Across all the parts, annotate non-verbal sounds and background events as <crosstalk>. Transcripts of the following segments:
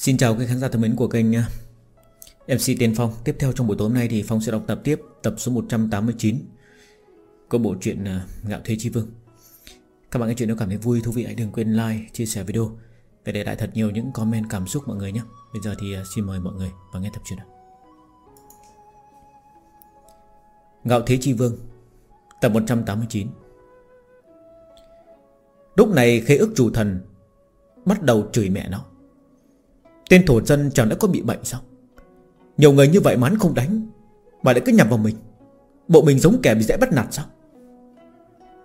Xin chào các khán giả thân mến của kênh à, MC Tiên Phong. Tiếp theo trong buổi tối hôm nay thì Phong sẽ đọc tập tiếp Tập số 189 Của bộ truyện à, Ngạo Thế Chi Vương. Các bạn nghe chuyện nếu cảm thấy vui, thú vị Hãy đừng quên like, chia sẻ video Và để lại thật nhiều những comment cảm xúc mọi người nhé. Bây giờ thì à, xin mời mọi người vào nghe tập truyện Ngạo Thế Chi Vương Tập 189 Lúc này khế ức chủ thần Bắt đầu chửi mẹ nó. Tên thổ dân chẳng đã có bị bệnh sao? Nhiều người như vậy mà hắn không đánh, Mà lại cứ nhằm vào mình. Bộ mình giống kẻ bị dễ bắt nạt sao?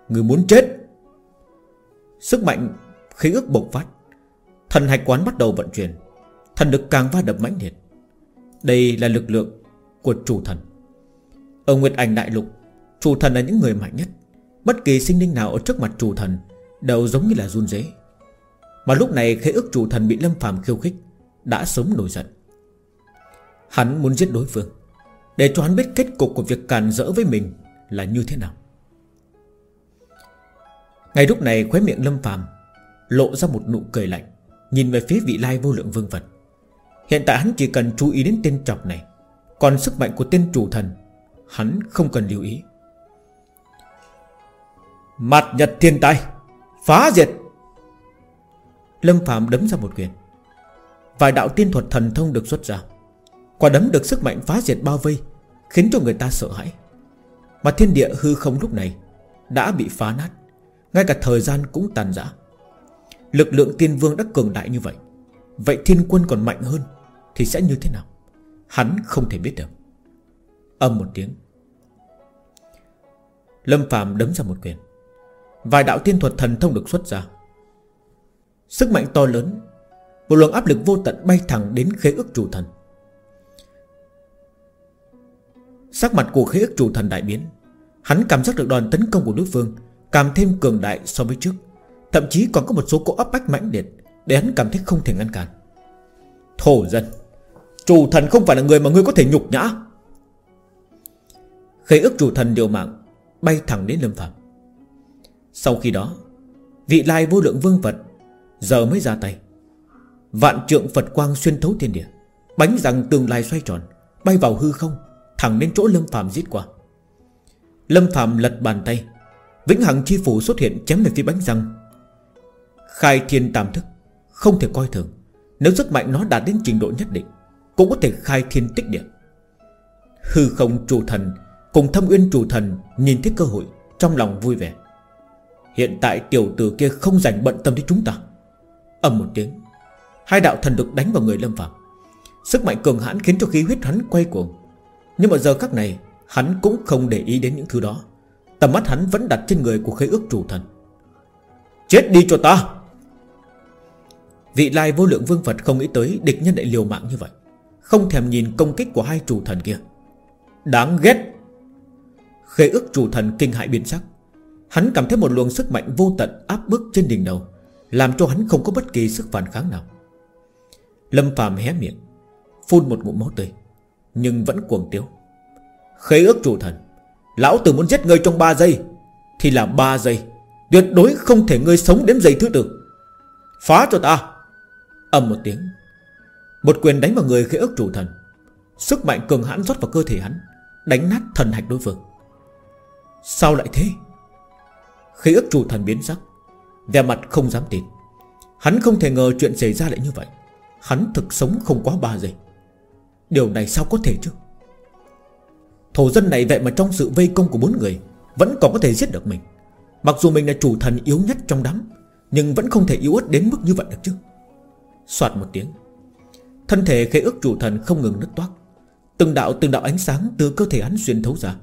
Người muốn chết. Sức mạnh khí ước bộc phát. Thần hạch quán bắt đầu vận chuyển. Thần lực càng va đập mãnh liệt. Đây là lực lượng của chủ thần. Ở Nguyệt Ảnh Đại Lục, Chủ thần là những người mạnh nhất. Bất kỳ sinh linh nào ở trước mặt chủ thần Đều giống như là run rế. Mà lúc này khế ước chủ thần bị Lâm phàm khiêu khích. Đã sớm nổi giận. Hắn muốn giết đối phương, Để cho hắn biết kết cục của việc càn rỡ với mình Là như thế nào. Ngay lúc này khóe miệng Lâm phàm Lộ ra một nụ cười lạnh, Nhìn về phía vị lai vô lượng vương vật. Hiện tại hắn chỉ cần chú ý đến tên trọc này, Còn sức mạnh của tên chủ thần, Hắn không cần lưu ý. Mặt nhật thiên tai Phá diệt! Lâm Phạm đấm ra một quyền. Vài đạo tiên thuật thần thông được xuất ra. Quả đấm được sức mạnh phá diệt bao vây, Khiến cho người ta sợ hãi. Mà thiên địa hư không lúc này Đã bị phá nát, Ngay cả thời gian cũng tàn rã. Lực lượng tiên vương đã cường đại như vậy Vậy thiên quân còn mạnh hơn Thì sẽ như thế nào? Hắn không thể biết được. Âm một tiếng. Lâm phàm đấm ra một quyền. Vài đạo tiên thuật thần thông được xuất ra. Sức mạnh to lớn một luồng áp lực vô tận bay thẳng đến khế ước chủ thần. Sắc mặt của khế ước chủ thần đại biến. Hắn cảm giác được đòn tấn công của đối phương, Càng thêm cường đại so với trước. Thậm chí còn có một số cỗ áp bách mãnh liệt Để hắn cảm thấy không thể ngăn cản. Thổ dân, Chủ thần không phải là người mà ngươi có thể nhục nhã. Khế ước chủ thần điều mạng, Bay thẳng đến lâm phạm sau khi đó, Vị lai vô lượng vương vật Giờ mới ra tay. Vạn trượng Phật quang xuyên thấu thiên địa, Bánh rằng tương lai xoay tròn, Bay vào hư không, Thẳng đến chỗ Lâm Phạm giết qua. Lâm Phạm lật bàn tay, Vĩnh Hằng Chi Phủ xuất hiện chém về phía bánh răng. Khai thiên tam thức, Không thể coi thường, Nếu sức mạnh nó đạt đến trình độ nhất định, Cũng có thể khai thiên tích địa. Hư không chủ thần Cùng thâm uyên chủ thần Nhìn thấy cơ hội, Trong lòng vui vẻ. Hiện tại tiểu tử kia không dành bận tâm đến chúng ta. Ầm một tiếng Hai đạo thần lực đánh vào người Lâm Phạm Sức mạnh cường hãn khiến cho khí huyết hắn quay cuồng. Nhưng mà giờ khắc này, Hắn cũng không để ý đến những thứ đó. Tầm mắt hắn vẫn đặt trên người của khế ước chủ thần. Chết đi cho ta! Vị lai vô lượng vương Phật không nghĩ tới Địch nhân lại liều mạng như vậy. Không thèm nhìn công kích của hai chủ thần kia. Đáng ghét! Khế ước chủ thần kinh hại biến sắc. Hắn cảm thấy một luồng sức mạnh vô tận áp bức trên đỉnh đầu, Làm cho hắn không có bất kỳ sức phản kháng nào. Lâm phàm hé miệng, Phun một ngụm máu tươi, Nhưng vẫn cuồng tiếu. Khế ước chủ thần, Lão tử muốn giết ngươi trong 3 giây, Thì là 3 giây, Tuyệt đối không thể ngươi sống đến giây thứ tư. Phá cho ta! Âm một tiếng, Một quyền đánh vào người khế ước chủ thần. Sức mạnh cường hãn rót vào cơ thể hắn, Đánh nát thần hạch đối phương. Sao lại thế? Khế ước chủ thần biến sắc Về mặt không dám tin. Hắn không thể ngờ chuyện xảy ra lại như vậy. Hắn thực sống không quá 3 giây. Điều này sao có thể chứ? Thổ dân này vậy mà trong sự vây công của bốn người, Vẫn còn có thể giết được mình. Mặc dù mình là chủ thần yếu nhất trong đám, Nhưng vẫn không thể yếu ớt đến mức như vậy được chứ. Xoạt một tiếng. Thân thể khế ước chủ thần không ngừng nứt toát Từng đạo từng đạo ánh sáng từ cơ thể hắn xuyên thấu ra,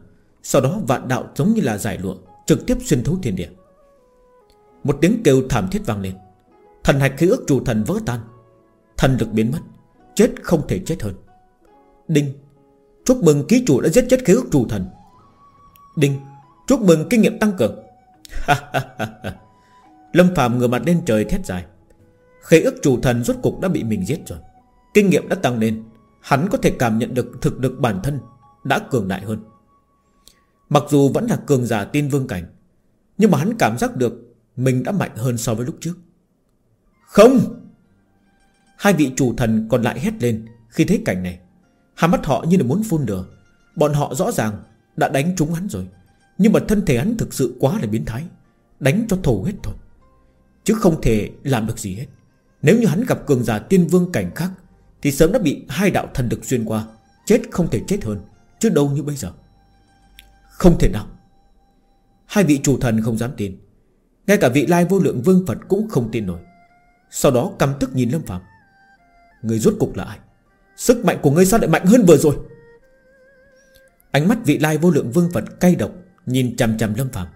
Sau đó vạn đạo giống như là giải lụa, Trực tiếp xuyên thấu thiên địa. Một tiếng kêu thảm thiết vang lên. Thần hạch khí ước chủ thần vỡ tan. Thần lực biến mất, Chết không thể chết hơn. Đinh, Chúc mừng ký chủ đã giết chết khí ước chủ thần. Đinh, Chúc mừng kinh nghiệm tăng cường. <laughs> Lâm Phạm ngửa mặt lên trời thét dài. Khế ước chủ thần rốt cục đã bị mình giết rồi. Kinh nghiệm đã tăng lên, Hắn có thể cảm nhận được thực lực bản thân Đã cường đại hơn. Mặc dù vẫn là cường giả tiên vương cảnh, Nhưng mà hắn cảm giác được Mình đã mạnh hơn so với lúc trước. Không! Hai vị chủ thần còn lại hét lên Khi thấy cảnh này. Hai mắt họ như là muốn phun lửa. Bọn họ rõ ràng đã đánh trúng hắn rồi, Nhưng mà thân thể hắn thực sự quá là biến thái, Đánh cho thổ hết thôi. Chứ không thể làm được gì hết. Nếu như hắn gặp cường giả tiên vương cảnh khác, Thì sớm đã bị hai đạo thần lực xuyên qua, Chết không thể chết hơn, Chứ đâu như bây giờ. Không thể nào. Hai vị chủ thần không dám tin. Ngay cả vị lai vô lượng vương Phật cũng không tin nổi. Sau đó căm tức nhìn Lâm Phạm Người rút cục là ai? Sức mạnh của ngươi sao lại mạnh hơn vừa rồi? Ánh mắt vị lai vô lượng vương Phật cay độc, Nhìn chằm chằm Lâm phàm.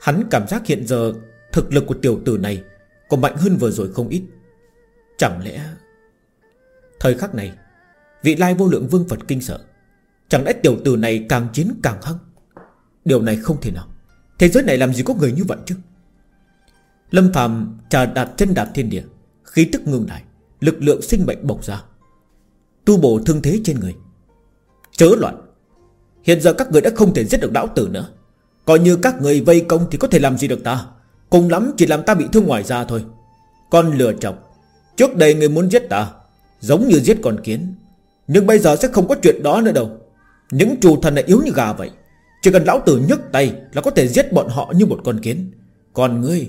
Hắn cảm giác hiện giờ Thực lực của tiểu tử này Còn mạnh hơn vừa rồi không ít. Chẳng lẽ Thời khắc này Vị lai vô lượng vương Phật kinh sợ, Chẳng lẽ tiểu tử này càng chiến càng hăng? Điều này không thể nào. Thế giới này làm gì có người như vậy chứ? Lâm phàm trà đạp chân đạp thiên địa, Khí tức ngưng lại. Lực lượng sinh mệnh bộc ra, Tu bổ thương thế trên người. Chớ loạn. Hiện giờ các người đã không thể giết được lão tử nữa. Coi như các người vây công thì có thể làm gì được ta? Cùng lắm chỉ làm ta bị thương ngoài da thôi. Con lừa chọc Trước đây người muốn giết ta, Giống như giết con kiến. Nhưng bây giờ sẽ không có chuyện đó nữa đâu. Những trù thần này yếu như gà vậy. Chỉ cần lão tử nhấc tay Là có thể giết bọn họ như một con kiến. Còn ngươi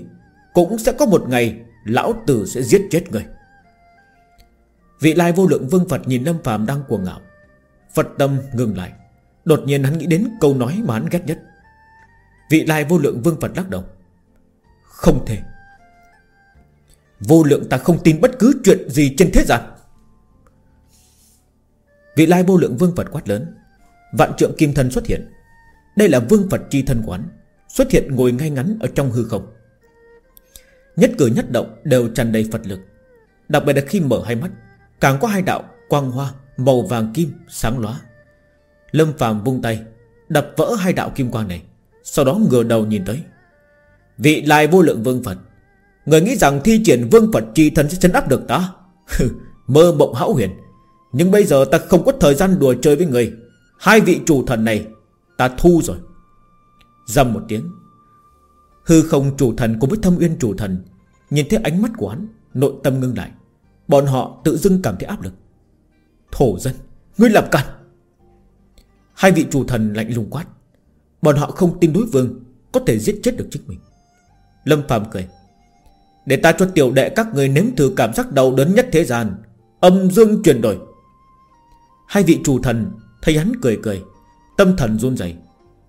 Cũng sẽ có một ngày Lão tử sẽ giết chết ngươi. Vị lai vô lượng vương Phật nhìn Lâm phàm đang cuồng ngạo. Phật tâm ngừng lại. Đột nhiên hắn nghĩ đến câu nói mà hắn ghét nhất. Vị lai vô lượng vương Phật lắc đầu. Không thể. Vô lượng ta không tin bất cứ chuyện gì trên thế gian. Vị lai vô lượng vương Phật quát lớn. Vạn trượng kim thân xuất hiện. Đây là vương Phật chi thân quán. Xuất hiện ngồi ngay ngắn ở trong hư không. Nhất cử nhất động đều tràn đầy Phật lực. Đặc biệt là khi mở hai mắt Càng có hai đạo, quang hoa, Màu vàng kim sáng lóa. Lâm phàm vung tay, Đập vỡ hai đạo kim quang này, Sau đó ngửa đầu nhìn tới. Vị lai vô lượng vương Phật, Người nghĩ rằng thi triển vương Phật chi thân sẽ chấn áp được ta? Mơ mộng hão huyền. Nhưng bây giờ ta không có thời gian đùa chơi với người. Hai vị chủ thần này, Ta thu rồi. Dầm một tiếng, Hư không chủ thần cùng với thâm uyên chủ thần, Nhìn thấy ánh mắt của hắn, Nội tâm ngưng lại. Bọn họ tự dưng cảm thấy áp lực. Thổ dân, Ngươi làm cản Hai vị chủ thần lạnh lùng quát. Bọn họ không tin đối vương Có thể giết chết được chính mình. Lâm Phạm cười. Để ta cho tiểu đệ các người nếm thử cảm giác đau đớn nhất thế gian, Âm dương chuyển đổi. Hai vị chủ thần Thấy hắn cười cười, Tâm thần run rẩy.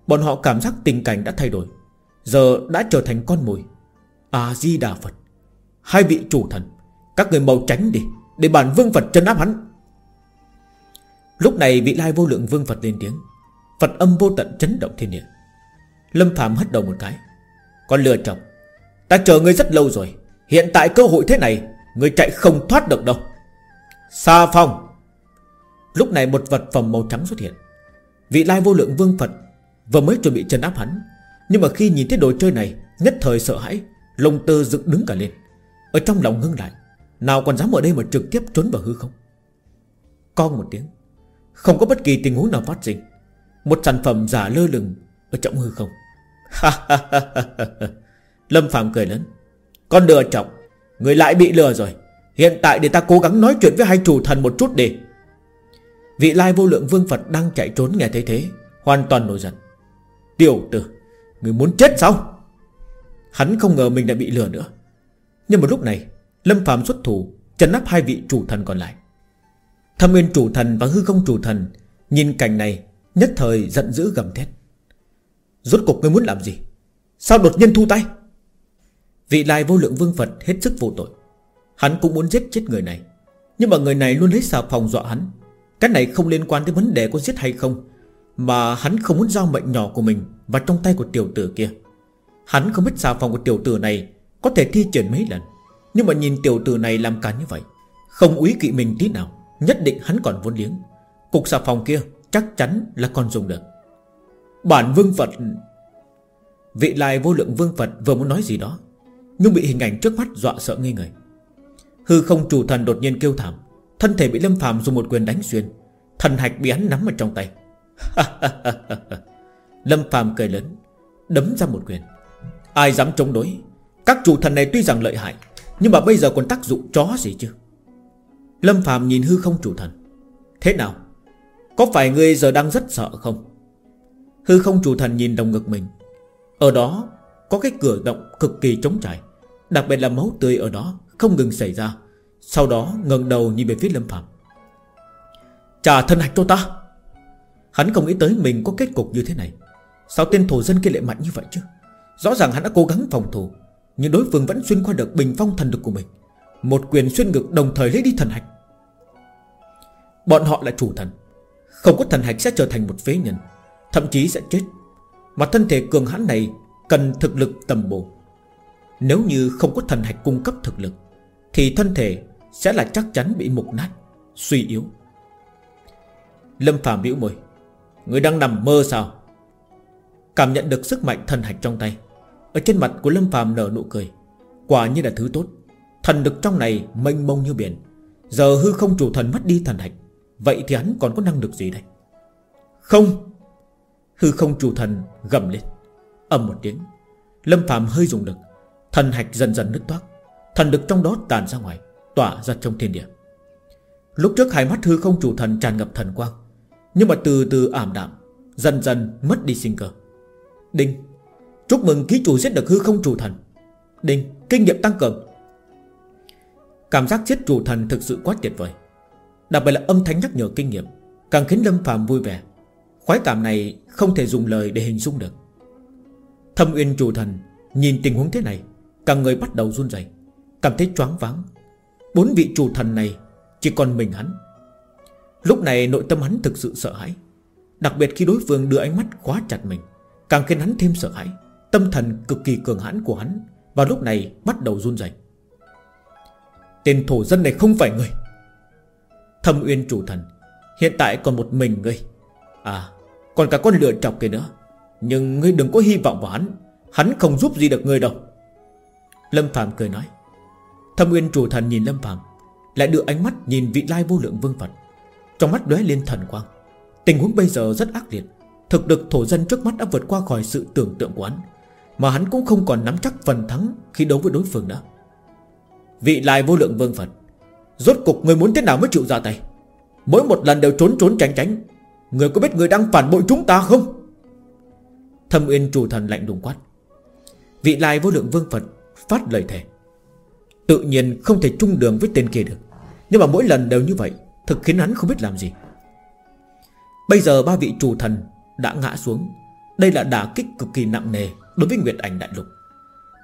Bọn họ cảm giác tình cảnh đã thay đổi. Giờ đã trở thành con mồi. A-di-đà Phật. Hai vị chủ thần các người mau tránh đi, Để bản vương Phật chân áp hắn. Lúc này vị lai vô lượng vương Phật lên tiếng. Phật âm vô tận chấn động thiên địa. Lâm Phạm hất đầu một cái. Con lừa chồng. Ta chờ ngươi rất lâu rồi. Hiện tại cơ hội thế này, Ngươi chạy không thoát được đâu. Sa phong. Lúc này một vật phẩm màu trắng xuất hiện. Vị lai vô lượng vương Phật Vừa mới chuẩn bị chân áp hắn. Nhưng mà khi nhìn thấy đồ chơi này, Nhất thời sợ hãi, Lông tơ dựng đứng cả lên. Ở trong lòng ngưng lại nào còn dám ở đây mà trực tiếp trốn vào hư không? Con một tiếng, Không có bất kỳ tình huống nào phát sinh. Một sản phẩm giả lơ lửng Ở trọng hư không. Lâm Phạm cười lớn. Con lừa trọng Người lại bị lừa rồi. Hiện tại để ta cố gắng nói chuyện với hai chủ thần một chút đi. Vị lai vô lượng vương Phật đang chạy trốn nghe thấy thế, Hoàn toàn nổi giận. Tiểu tử, Người muốn chết sao? Hắn không ngờ mình đã bị lừa nữa. Nhưng mà lúc này Lâm Phạm xuất thủ Trấn áp hai vị chủ thần còn lại. Thâm nguyên chủ thần và hư không chủ thần Nhìn cảnh này, Nhất thời giận dữ gầm thét. Rốt cục người muốn làm gì? Sao đột nhiên thu tay? Vị lai vô lượng vương Phật hết sức vô tội. Hắn cũng muốn giết chết người này, Nhưng mà người này luôn lấy xà phòng dọa hắn. Cái này không liên quan tới vấn đề có giết hay không, Mà hắn không muốn giao mệnh nhỏ của mình Vào trong tay của tiểu tử kia. Hắn không biết xà phòng của tiểu tử này Có thể thi triển mấy lần. Nhưng mà nhìn tiểu tử này làm càn như vậy, Không úy kỵ mình tí nào, Nhất định hắn còn vốn liếng. Cục xà phòng kia chắc chắn là còn dùng được. Bản vương Phật, Vị lai vô lượng vương Phật vừa muốn nói gì đó, Nhưng bị hình ảnh trước mắt dọa sợ ngây người. Hư không chủ thần đột nhiên kêu thảm, Thân thể bị Lâm phàm dùng một quyền đánh xuyên, Thần hạch bị hắn nắm ở trong tay. <laughs> Lâm phàm cười lớn, Đấm ra một quyền. Ai dám chống đối? Các chủ thần này tuy rằng lợi hại nhưng mà bây giờ còn tác dụng chó gì chứ? Lâm Phạm nhìn hư không chủ thần. Thế nào? Có phải ngươi giờ đang rất sợ không? Hư không chủ thần nhìn đồng ngực mình. Ở đó có cái cửa động cực kỳ trống trải, Đặc biệt là máu tươi ở đó Không ngừng xảy ra. Sau đó ngẩng đầu nhìn về phía Lâm Phạm Trả thân hạch cho ta! Hắn không nghĩ tới mình có kết cục như thế này. Sao tên thổ dân kia lại mạnh như vậy chứ? Rõ ràng hắn đã cố gắng phòng thủ nhưng đối phương vẫn xuyên qua được bình phong thần lực của mình. Một quyền xuyên ngực đồng thời lấy đi thần hạch. Bọn họ là chủ thần. Không có thần hạch sẽ trở thành một phế nhân, Thậm chí sẽ chết. Mà thân thể cường hãn này Cần thực lực tầm bổ. Nếu như không có thần hạch cung cấp thực lực, Thì thân thể sẽ là chắc chắn bị mục nát, Suy yếu. Lâm Phạm biểu môi. Người đang nằm mơ sao? Cảm nhận được sức mạnh thần hạch trong tay. Ở trên mặt của Lâm Phạm nở nụ cười. Quả như là thứ tốt. Thần lực trong này mênh mông như biển. Giờ hư không chủ thần mất đi thần hạch. Vậy thì hắn còn có năng lực gì đây? Không! Hư không chủ thần gầm lên. Ầm một tiếng. Lâm Phạm hơi dùng lực. Thần hạch dần dần nứt toác. Thần lực trong đó tàn ra ngoài, Tỏa ra trong thiên địa. Lúc trước hai mắt hư không chủ thần tràn ngập thần quang, Nhưng mà từ từ ảm đạm, Dần dần mất đi sinh cơ. Đinh! Chúc mừng ký chủ giết được hư không chủ thần. Đinh, Kinh nghiệm tăng cường. Cảm giác giết chủ thần thực sự quá tuyệt vời. Đặc biệt là âm thanh nhắc nhở kinh nghiệm, Càng khiến Lâm phàm vui vẻ. Khoái cảm này không thể dùng lời để hình dung được. Thâm Uyên chủ thần, Nhìn tình huống thế này Càng người bắt đầu run rẩy, Cảm thấy choáng váng. Bốn vị chủ thần này Chỉ còn mình hắn. Lúc này nội tâm hắn thực sự sợ hãi. Đặc biệt khi đối phương đưa ánh mắt khóa chặt mình, Càng khiến hắn thêm sợ hãi. Tâm thần cực kỳ cường hãn của hắn Vào lúc này bắt đầu run rẩy. Tên thổ dân này không phải người. Thâm Uyên chủ thần, Hiện tại còn một mình ngươi. À còn cả con lựa chọc kia nữa. Nhưng ngươi đừng có hy vọng vào hắn. Hắn không giúp gì được ngươi đâu. Lâm Phạm cười nói. Thâm Uyên chủ thần nhìn Lâm Phạm Lại đưa ánh mắt nhìn vị lai vô lượng vương Phật. Trong mắt đóe lên thần quang. Tình huống bây giờ rất ác liệt. Thực lực thổ dân trước mắt đã vượt qua khỏi sự tưởng tượng của hắn. Mà hắn cũng không còn nắm chắc phần thắng Khi đấu với đối phương nữa. Vị lai vô lượng vương Phật, Rốt cục người muốn thế nào mới chịu ra tay? Mỗi một lần đều trốn trốn tránh tránh. Người có biết người đang phản bội chúng ta không? Thâm Uyên chủ thần lạnh đùng quát. Vị lai vô lượng vương Phật Phát lời thề. Tự nhiên không thể chung đường với tên kia được. Nhưng mà mỗi lần đều như vậy, Thực khiến hắn không biết làm gì. Bây giờ ba vị chủ thần đã ngã xuống. Đây là đả kích cực kỳ nặng nề. Đối với Nguyệt Ảnh Đại Lục.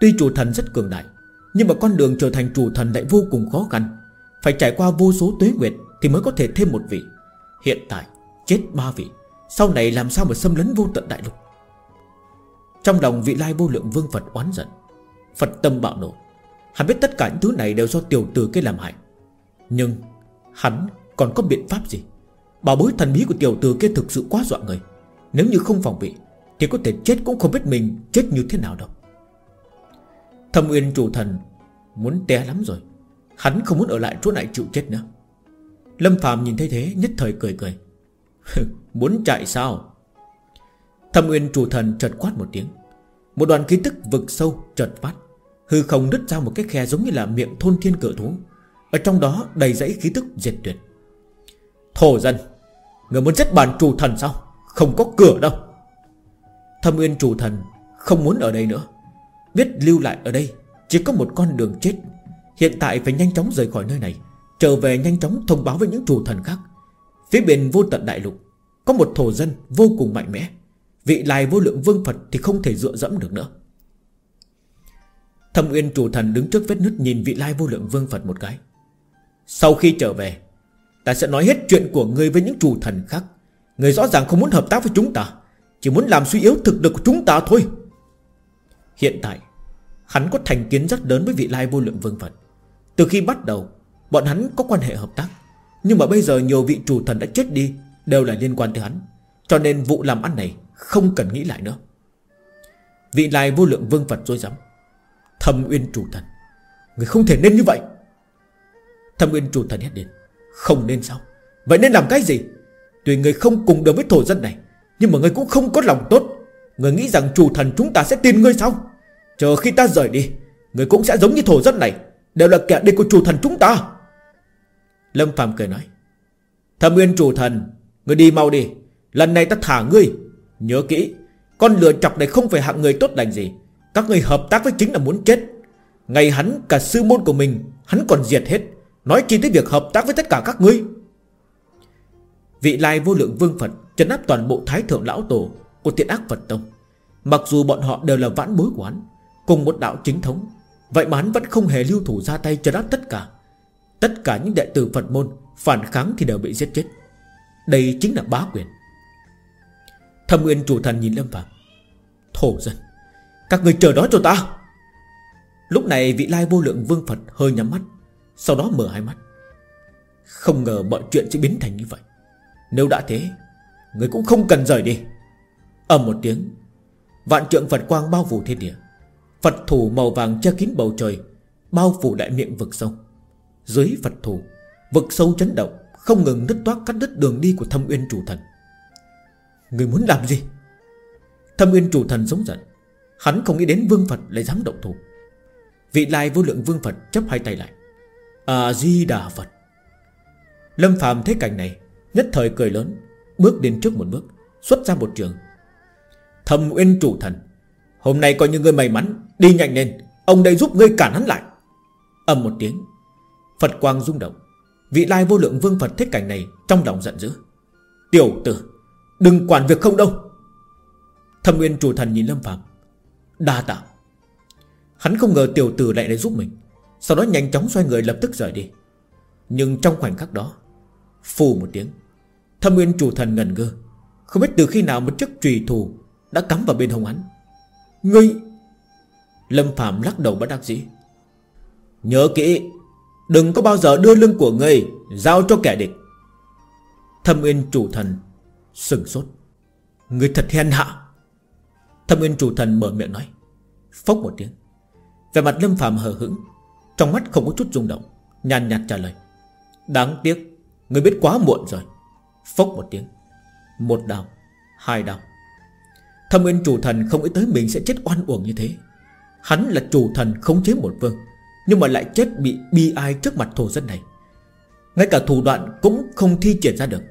Tuy chủ thần rất cường đại, Nhưng mà con đường trở thành chủ thần lại vô cùng khó khăn. Phải trải qua vô số tuế nguyệt Thì mới có thể thêm một vị. Hiện tại, chết ba vị, Sau này làm sao mà xâm lấn vô tận đại lục? Trong lòng vị lai vô lượng vương Phật oán giận. Phật tâm bạo nổ Hắn biết tất cả những thứ này đều do tiểu tử kia làm hại. Nhưng Hắn còn có biện pháp gì? Bảo bối thần bí của tiểu tử kia thực sự quá dọa người. Nếu như không phòng bị thì có thể chết cũng không biết mình chết như thế nào đâu. Thâm Uyên chủ thần, Muốn té lắm rồi. Hắn không muốn ở lại chỗ này chịu chết nữa. Lâm Phạm nhìn thấy thế, nhất thời cười cười. <laughs> Muốn chạy sao? Thâm Uyên chủ thần chợt quát một tiếng. Một đoàn khí tức vực sâu chợt phát. Hư không đứt ra một cái khe giống như là miệng thôn thiên cự thú. Ở trong đó đầy dãy khí tức diệt tuyệt. Thổ dân, Người muốn giết bản chủ thần sao? Không có cửa đâu. Thâm Uyên chủ thần không muốn ở đây nữa. Biết lưu lại ở đây, Chỉ có một con đường chết. Hiện tại phải nhanh chóng rời khỏi nơi này, Trở về nhanh chóng thông báo với những chủ thần khác. Phía bên vô tận đại lục, Có một thổ dân vô cùng mạnh mẽ. Vị lai vô lượng vương Phật thì không thể dựa dẫm được nữa. Thâm Uyên chủ thần đứng trước vết nứt Nhìn vị lai vô lượng vương Phật một cái. Sau khi trở về, Ta sẽ nói hết chuyện của ngươi với những chủ thần khác. Người rõ ràng không muốn hợp tác với chúng ta. Chỉ muốn làm suy yếu thực lực của chúng ta thôi. Hiện tại, Hắn có thành kiến rất lớn với vị lai vô lượng vương Phật. Từ khi bắt đầu, Bọn hắn có quan hệ hợp tác. Nhưng mà bây giờ nhiều vị chủ thần đã chết đi, Đều là liên quan tới hắn. Cho nên vụ làm ăn này không cần nghĩ lại nữa. Vị lai vô lượng vương Phật dối rắm. Thâm uyên chủ thần, Người không thể nên như vậy. Thâm uyên chủ thần hét đến Không nên sao? Vậy nên làm cái gì? Tuy người không cùng được với thổ dân này nhưng mà người cũng không có lòng tốt. Người nghĩ rằng chủ thần chúng ta sẽ tin ngươi sao? Chờ khi ta rời đi Người cũng sẽ giống như thổ dân này, Đều là kẻ địch của chủ thần chúng ta. Lâm Phạm cười nói, Thâm Nguyên chủ thần, Ngươi đi mau đi. Lần này ta thả ngươi. Nhớ kỹ, Con lừa chọc này không phải hạng người tốt lành gì. Các người hợp tác với chính là muốn chết. Ngày hắn cả sư môn của mình, Hắn còn diệt hết. Nói chi tới việc hợp tác với tất cả các ngươi. Vị lai vô lượng vương Phật Trấn áp toàn bộ thái thượng lão tổ Của tiện ác Phật Tông. Mặc dù bọn họ đều là vãn bối của hắn Cùng một đạo chính thống, Vậy mà hắn vẫn không hề lưu thủ ra tay trấn áp tất cả. Tất cả những đệ tử Phật môn Phản kháng thì đều bị giết chết. Đây chính là bá quyền. Thâm Nguyên chủ thần nhìn Lâm Phạm Thổ dân, Các người chờ đó cho ta. Lúc này vị lai vô lượng vương Phật hơi nhắm mắt, Sau đó mở hai mắt. Không ngờ mọi chuyện sẽ biến thành như vậy. Nếu đã thế Người cũng không cần rời đi. Ầm một tiếng, Vạn trượng Phật quang bao phủ thiên địa. Phật thủ màu vàng che kín bầu trời, Bao phủ đại miệng vực sâu. Dưới Phật thủ, Vực sâu chấn động, Không ngừng nứt toát cắt đứt đường đi của thâm uyên chủ thần. Người muốn làm gì? Thâm uyên chủ thần giống giận. Hắn không nghĩ đến vương Phật lại dám động thủ. Vị lai vô lượng vương Phật chấp hai tay lại. A-di-đà Phật. Lâm phàm thấy cảnh này, Nhất thời cười lớn. Bước đến trước một bước, Xuất ra một trường. Thâm uyên chủ thần, Hôm nay coi như ngươi may mắn, Đi nhanh lên, Ông đây giúp ngươi cản hắn lại. Ầm một tiếng, Phật quang rung động, Vị lai vô lượng vương Phật thích cảnh này Trong lòng giận dữ. Tiểu tử, Đừng quản việc không đâu. Thâm nguyên chủ thần nhìn Lâm Phạm Đa tạ. Hắn không ngờ tiểu tử lại để giúp mình, Sau đó nhanh chóng xoay người lập tức rời đi. Nhưng trong khoảnh khắc đó, Phù một tiếng Thâm nguyên chủ thần ngần ngơ. Không biết từ khi nào một chiếc trùy thù Đã cắm vào bên hông hắn. Ngươi! Lâm Phạm lắc đầu bất đắc dĩ. Nhớ kỹ, Đừng có bao giờ đưa lưng của ngươi Giao cho kẻ địch. Thâm nguyên chủ thần Sừng sốt. Người thật hèn hạ. Thâm nguyên chủ thần mở miệng nói. Phốc một tiếng. Về mặt lâm Phạm hờ hững, Trong mắt không có chút rung động, Nhàn nhạt trả lời. Đáng tiếc Người biết quá muộn rồi. Phốc một tiếng. Một đào Hai đào Thâm nguyên chủ thần không nghĩ tới mình sẽ chết oan uổng như thế. Hắn là chủ thần không chế một vương, Nhưng mà lại chết bị bi ai trước mặt thổ dân này. Ngay cả thủ đoạn cũng không thi triển ra được.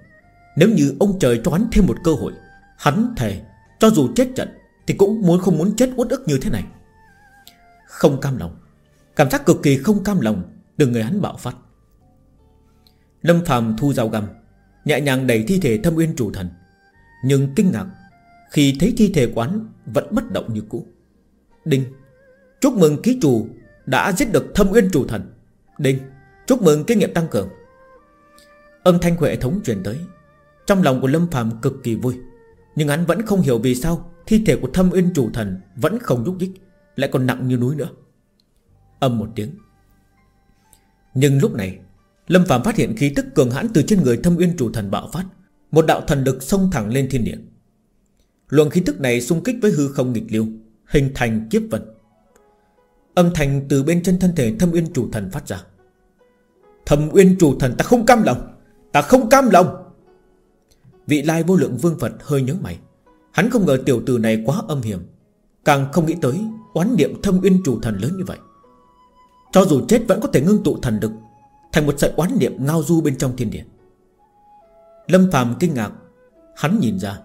Nếu như ông trời cho hắn thêm một cơ hội, Hắn thề Cho dù chết trận Thì cũng muốn không muốn chết uất ức như thế này. Không cam lòng, Cảm giác cực kỳ không cam lòng Từ người hắn bạo phát. Lâm phàm thu dao găm Nhẹ nhàng đẩy thi thể thâm uyên chủ thần. Nhưng kinh ngạc, Khi thấy thi thể quán Vẫn bất động như cũ. Đinh, Chúc mừng ký chủ Đã giết được thâm uyên chủ thần. Đinh, Chúc mừng kinh nghiệm tăng cường. Âm thanh của hệ thống truyền tới. Trong lòng của Lâm Phàm cực kỳ vui, Nhưng hắn vẫn không hiểu vì sao Thi thể của thâm uyên chủ thần Vẫn không nhúc nhích, Lại còn nặng như núi nữa. Âm một tiếng. Nhưng lúc này Lâm Phạm phát hiện khí tức cường hãn từ trên người thâm uyên chủ thần bạo phát. Một đạo thần lực xông thẳng lên thiên địa. Luồng khí tức này xung kích với hư không nghịch liêu Hình thành kiếp vận. Âm thanh từ bên chân thân thể thâm uyên chủ thần phát ra. Thâm uyên chủ thần, ta không cam lòng. Ta không cam lòng. Vị lai vô lượng vương Phật hơi nhớ mày. Hắn không ngờ tiểu tử này quá âm hiểm. Càng không nghĩ tới Oán niệm thâm uyên chủ thần lớn như vậy. Cho dù chết vẫn có thể ngưng tụ thần lực. Thành một sợi oán niệm ngao du bên trong thiên địa. Lâm phàm kinh ngạc, Hắn nhìn ra,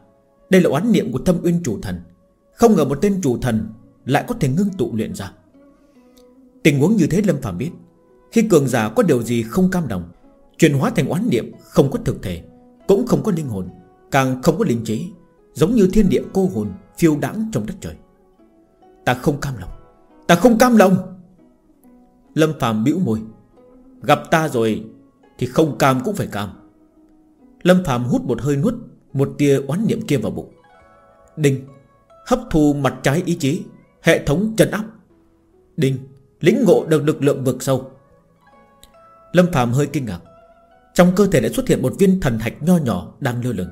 Đây là oán niệm của thâm uyên chủ thần. Không ngờ một tên chủ thần Lại có thể ngưng tụ luyện ra. Tình huống như thế Lâm phàm biết, Khi cường giả có điều gì không cam đồng Chuyển hóa thành oán niệm không có thực thể, cũng không có linh hồn, Càng không có linh trí, Giống như thiên địa cô hồn phiêu đãng trong đất trời. Ta không cam lòng, Ta không cam lòng. Lâm phàm bĩu môi Gặp ta rồi Thì không cam cũng phải cam. Lâm phàm hút một hơi nuốt, Một tia oán niệm kia vào bụng. Đinh, Hấp thu mặt trái ý chí, Hệ thống chân áp. Đinh, Lĩnh ngộ được lực lượng vực sâu. Lâm phàm hơi kinh ngạc. Trong cơ thể đã xuất hiện một viên thần hạch nho nhỏ Đang lơ lửng.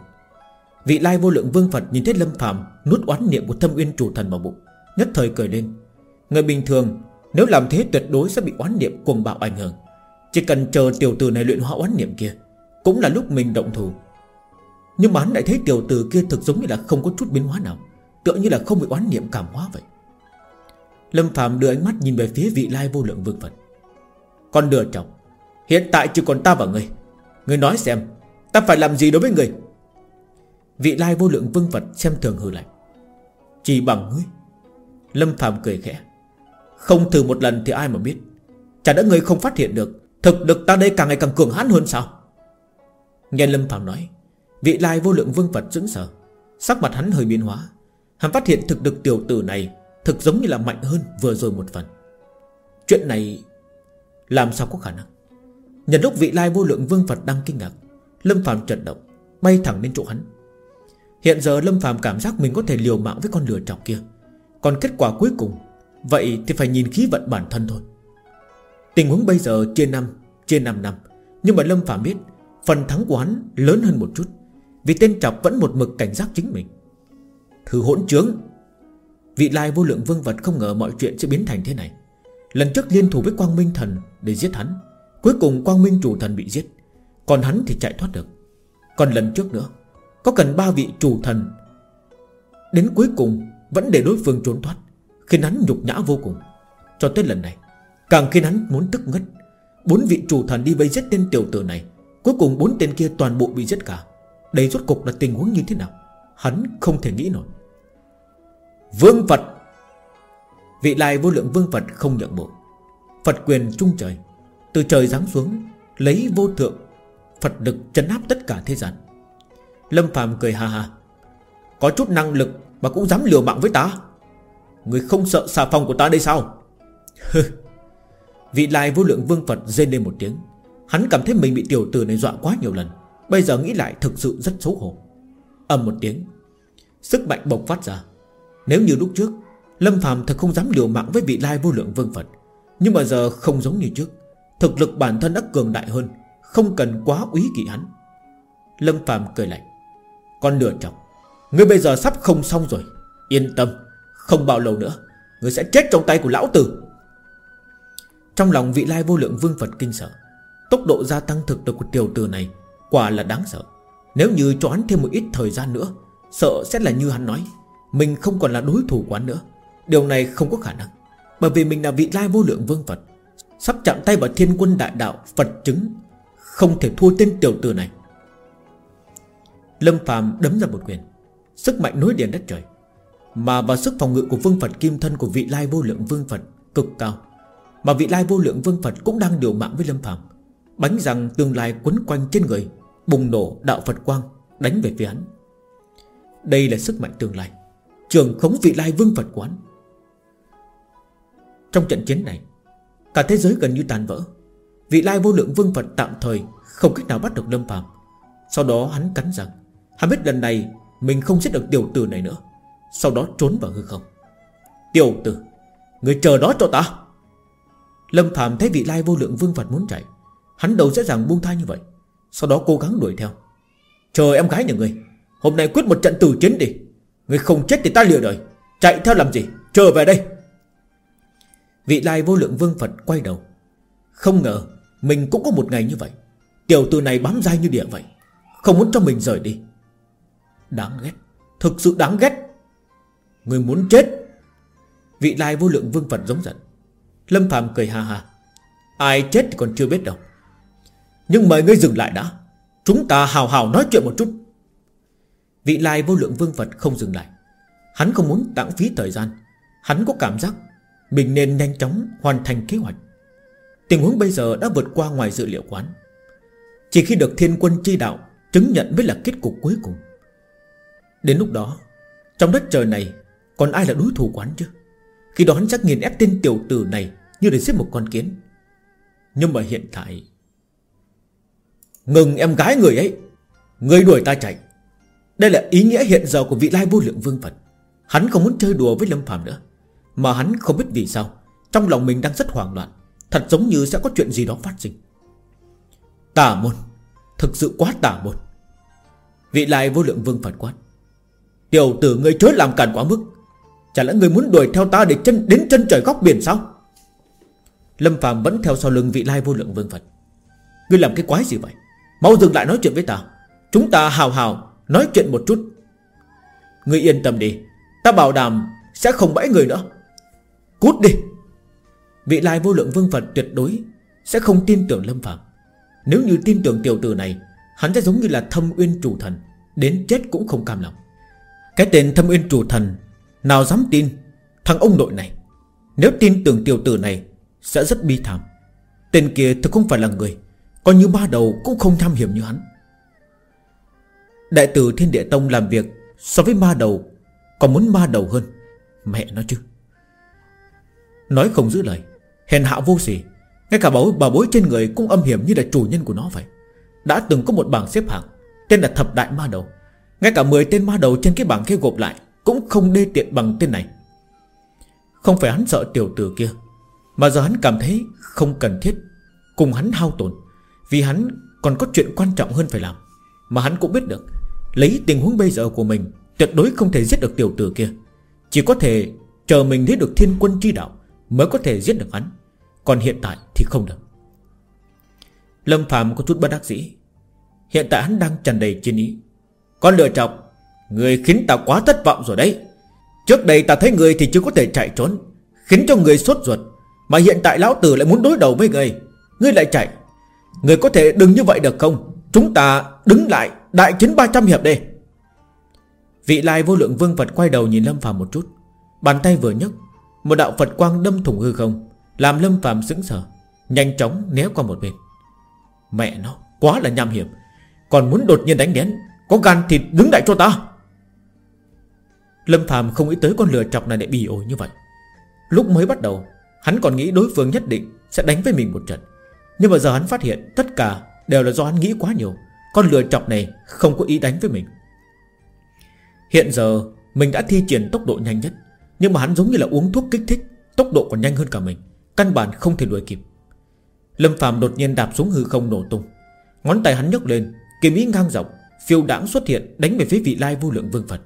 Vị lai vô lượng vương Phật nhìn thấy Lâm phàm Nuốt oán niệm của thâm uyên chủ thần vào bụng, Nhất thời cười lên. Người bình thường nếu làm thế tuyệt đối sẽ bị oán niệm cuồng bạo ảnh hưởng. Chỉ cần chờ tiểu tử này luyện hóa oán niệm kia, Cũng là lúc mình động thủ. Nhưng mà hắn lại thấy tiểu tử kia thực giống như là không có chút biến hóa nào, Tựa như là không bị oán niệm cảm hóa vậy. Lâm phàm đưa ánh mắt nhìn về phía vị lai vô lượng vương Phật. Con đưa chồng, Hiện tại chỉ còn ta và ngươi. Người nói xem, Ta phải làm gì đối với người Vị lai vô lượng vương Phật xem thường hư lạnh. Chỉ bằng ngươi. Lâm Phạm cười khẽ. Không thử một lần thì ai mà biết. Chả đã người không phát hiện được Thực lực ta đây càng ngày càng cường hãn hơn sao? Nghe Lâm Phạm nói, Vị lai vô lượng vương Phật sững sờ. Sắc mặt hắn hơi biến hóa. Hắn phát hiện thực lực tiểu tử này Thực giống như là mạnh hơn vừa rồi một phần. Chuyện này Làm sao có khả năng? Nhân lúc vị lai vô lượng vương Phật đang kinh ngạc, Lâm Phạm trận động, Bay thẳng đến chỗ hắn. Hiện giờ Lâm Phạm cảm giác mình có thể liều mạng với con lừa trọc kia. Còn kết quả cuối cùng, Vậy thì phải nhìn khí vận bản thân thôi. Tình huống bây giờ trên năm, Trên 5 năm. Nhưng mà Lâm Phạm biết, Phần thắng của hắn lớn hơn một chút, Vì tên chọc vẫn một mực cảnh giác chính mình. Thử hỗn trướng. Vị lai vô lượng vương vật không ngờ mọi chuyện sẽ biến thành thế này. Lần trước liên thủ với Quang Minh Thần Để giết hắn, Cuối cùng Quang Minh Chủ Thần bị giết, Còn hắn thì chạy thoát được. Còn lần trước nữa, Có cần ba vị chủ thần Đến cuối cùng Vẫn để đối phương trốn thoát, Khiến hắn nhục nhã vô cùng. Cho tới lần này Càng khiến hắn muốn tức ngất. Bốn vị chủ thần đi vây giết tên tiểu tử này. Cuối cùng bốn tên kia toàn bộ bị giết cả. Đây rốt cục là tình huống như thế nào? Hắn không thể nghĩ nổi. Vương Phật. Vị lai vô lượng vương Phật không nhận bộ. Phật quyền trung trời. Từ trời giáng xuống, Lấy vô thượng. Phật lực chấn áp tất cả thế gian. Lâm phàm cười ha ha. Có chút năng lực mà cũng dám liều mạng với ta. Người không sợ xà phòng của ta đây sao? Vị lai vô lượng vương Phật rên lên một tiếng. Hắn cảm thấy mình bị tiểu tử này dọa quá nhiều lần, Bây giờ nghĩ lại thực sự rất xấu hổ. Ầm một tiếng, Sức mạnh bộc phát ra. Nếu như lúc trước, Lâm Phạm thật không dám liều mạng với vị lai vô lượng vương Phật. Nhưng mà giờ không giống như trước, Thực lực bản thân đã cường đại hơn, Không cần quá úy kỵ hắn. Lâm Phạm cười lạnh, Con lừa chọc Ngươi bây giờ sắp không xong rồi. Yên tâm, Không bao lâu nữa, Ngươi sẽ chết trong tay của lão tử. Trong lòng vị lai vô lượng vương Phật kinh sợ, Tốc độ gia tăng thực lực của tiểu tử này Quả là đáng sợ. Nếu như cho hắn thêm một ít thời gian nữa, Sợ sẽ là như hắn nói, Mình không còn là đối thủ của hắn nữa. Điều này không có khả năng, Bởi vì mình là vị lai vô lượng vương Phật, Sắp chạm tay vào thiên quân đại đạo Phật chứng, Không thể thua tên tiểu tử này. Lâm phàm đấm ra một quyền, Sức mạnh nối điện đất trời, Mà vào sức phòng ngự của vương Phật kim thân Của vị lai vô lượng vương Phật cực cao. Mà vị lai vô lượng vương Phật cũng đang điều mạng với Lâm phàm. Bánh rằng tương lai quấn quanh trên người, Bùng nổ đạo Phật quang, Đánh về phía hắn. Đây là sức mạnh tương lai, Trường khống vị lai vương Phật quán Trong trận chiến này, Cả thế giới gần như tàn vỡ. Vị lai vô lượng vương Phật tạm thời Không cách nào bắt được Lâm Phạm Sau đó hắn cắn rằng Hắn biết lần này mình không giết được tiểu tử này nữa, Sau đó trốn vào hư không. Tiểu tử, Người chờ đó cho ta. Lâm Phạm thấy vị lai vô lượng vương Phật muốn chạy, Hắn đầu dễ dàng buông tha như vậy, Sau đó cố gắng đuổi theo. Chờ em gái nhà người Hôm nay quyết một trận tử chiến đi Người không chết thì ta lìa đời, Chạy theo làm gì Chờ về đây. Vị lai vô lượng vương Phật quay đầu, Không ngờ Mình cũng có một ngày như vậy, Tiểu tử này bám dai như địa vậy, Không muốn cho mình rời đi. Đáng ghét, Thực sự đáng ghét. Người muốn chết. Vị lai vô lượng vương Phật giống giận Lâm Phạm cười ha ha. Ai chết thì còn chưa biết đâu. Nhưng mời ngươi dừng lại đã. Chúng ta hào hào nói chuyện một chút. Vị lai vô lượng vương Phật không dừng lại. Hắn không muốn tặng phí thời gian. Hắn có cảm giác Mình nên nhanh chóng hoàn thành kế hoạch. Tình huống bây giờ đã vượt qua ngoài dự liệu quán. Chỉ khi được thiên quân chi đạo Chứng nhận mới là kết cục cuối cùng. Đến lúc đó, Trong đất trời này Còn ai là đối thủ quán chứ? Khi đó hắn chắc nghiền ép tên tiểu tử này Như để giết một con kiến. Nhưng mà hiện tại, Ngừng em gái người ấy. Người đuổi ta chạy. Đây là ý nghĩa hiện giờ của vị lai vô lượng vương Phật. Hắn không muốn chơi đùa với Lâm Phạm nữa. Mà hắn không biết vì sao, Trong lòng mình đang rất hoảng loạn. Thật giống như sẽ có chuyện gì đó phát sinh. Tả môn. Thực sự quá tả môn. Vị lai vô lượng vương Phật quát. Tiểu tử ngươi chớ làm cản quá mức. Chả lẽ người muốn đuổi theo ta để chân, đến chân trời góc biển sao? Lâm Phạm vẫn theo sau lưng vị lai vô lượng vương Phật. Ngươi làm cái quái gì vậy? Mau dừng lại nói chuyện với ta. Chúng ta hào hào nói chuyện một chút. Ngươi yên tâm đi. Ta bảo đảm sẽ không bẫy người nữa. Cút đi. Vị lai vô lượng vương Phật tuyệt đối Sẽ không tin tưởng Lâm Phạm Nếu như tin tưởng tiểu tử này, Hắn sẽ giống như là thâm uyên chủ thần, Đến chết cũng không cam lòng. Cái tên thâm uyên chủ thần nào dám tin thằng ông nội này? Nếu tin tưởng tiểu tử này, Sẽ rất bi thảm. Tên kia thực không phải là người Còn như ba đầu cũng không tham hiểm như hắn. Đại tử Thiên Địa Tông làm việc So với ma đầu, Còn muốn ma đầu hơn. Mẹ nó chứ. Nói không giữ lời, Hèn hạ vô sỉ. Ngay cả bảo, bà bối trên người cũng âm hiểm như là chủ nhân của nó vậy. Đã từng có một bảng xếp hạng, Tên là thập đại ma đầu. Ngay cả 10 tên ma đầu trên cái bảng kia gộp lại cũng không đê tiện bằng tên này. Không phải hắn sợ tiểu tử kia, Mà giờ hắn cảm thấy không cần thiết Cùng hắn hao tổn, Vì hắn còn có chuyện quan trọng hơn phải làm, Mà hắn cũng biết được, Lấy tình huống bây giờ của mình, Tuyệt đối không thể giết được tiểu tử kia. Chỉ có thể chờ mình thấy được thiên quân chi đạo Mới có thể giết được hắn, Còn hiện tại thì không được. Lâm Phạm có chút bất đắc dĩ. Hiện tại hắn đang tràn đầy chiến ý Con lựa chọn Người khiến ta quá thất vọng rồi đấy. Trước đây ta thấy người thì chưa có thể chạy trốn Khiến cho người sốt ruột. Mà hiện tại lão tử lại muốn đối đầu với người. Ngươi lại chạy. Người có thể đừng như vậy được không? Chúng ta đứng lại đại chiến 300 hiệp đi. Vị lai vô lượng vương Phật quay đầu nhìn Lâm Phạm một chút. Bàn tay vừa nhấc Một đạo Phật quang đâm thủng hư không Làm Lâm Phạm sững sờ Nhanh chóng né qua một bên. Mẹ nó quá là nham hiểm. Còn muốn đột nhiên đánh đến, Có gan thì đứng lại cho ta. Lâm Phạm không nghĩ tới con lừa chọc này lại bì ổi như vậy. Lúc mới bắt đầu, Hắn còn nghĩ đối phương nhất định Sẽ đánh với mình một trận. Nhưng mà giờ hắn phát hiện Tất cả đều là do hắn nghĩ quá nhiều. Con lừa chọc này không có ý đánh với mình. Hiện giờ, Mình đã thi triển tốc độ nhanh nhất. Nhưng mà hắn giống như là uống thuốc kích thích, Tốc độ còn nhanh hơn cả mình. Căn bản không thể đuổi kịp. Lâm Phạm đột nhiên đạp xuống hư không nổ tung. Ngón tay hắn nhấc lên, Kiếm ý ngang dọc, Phiêu đãng xuất hiện đánh về phía vị lai vô lượng vương Phật.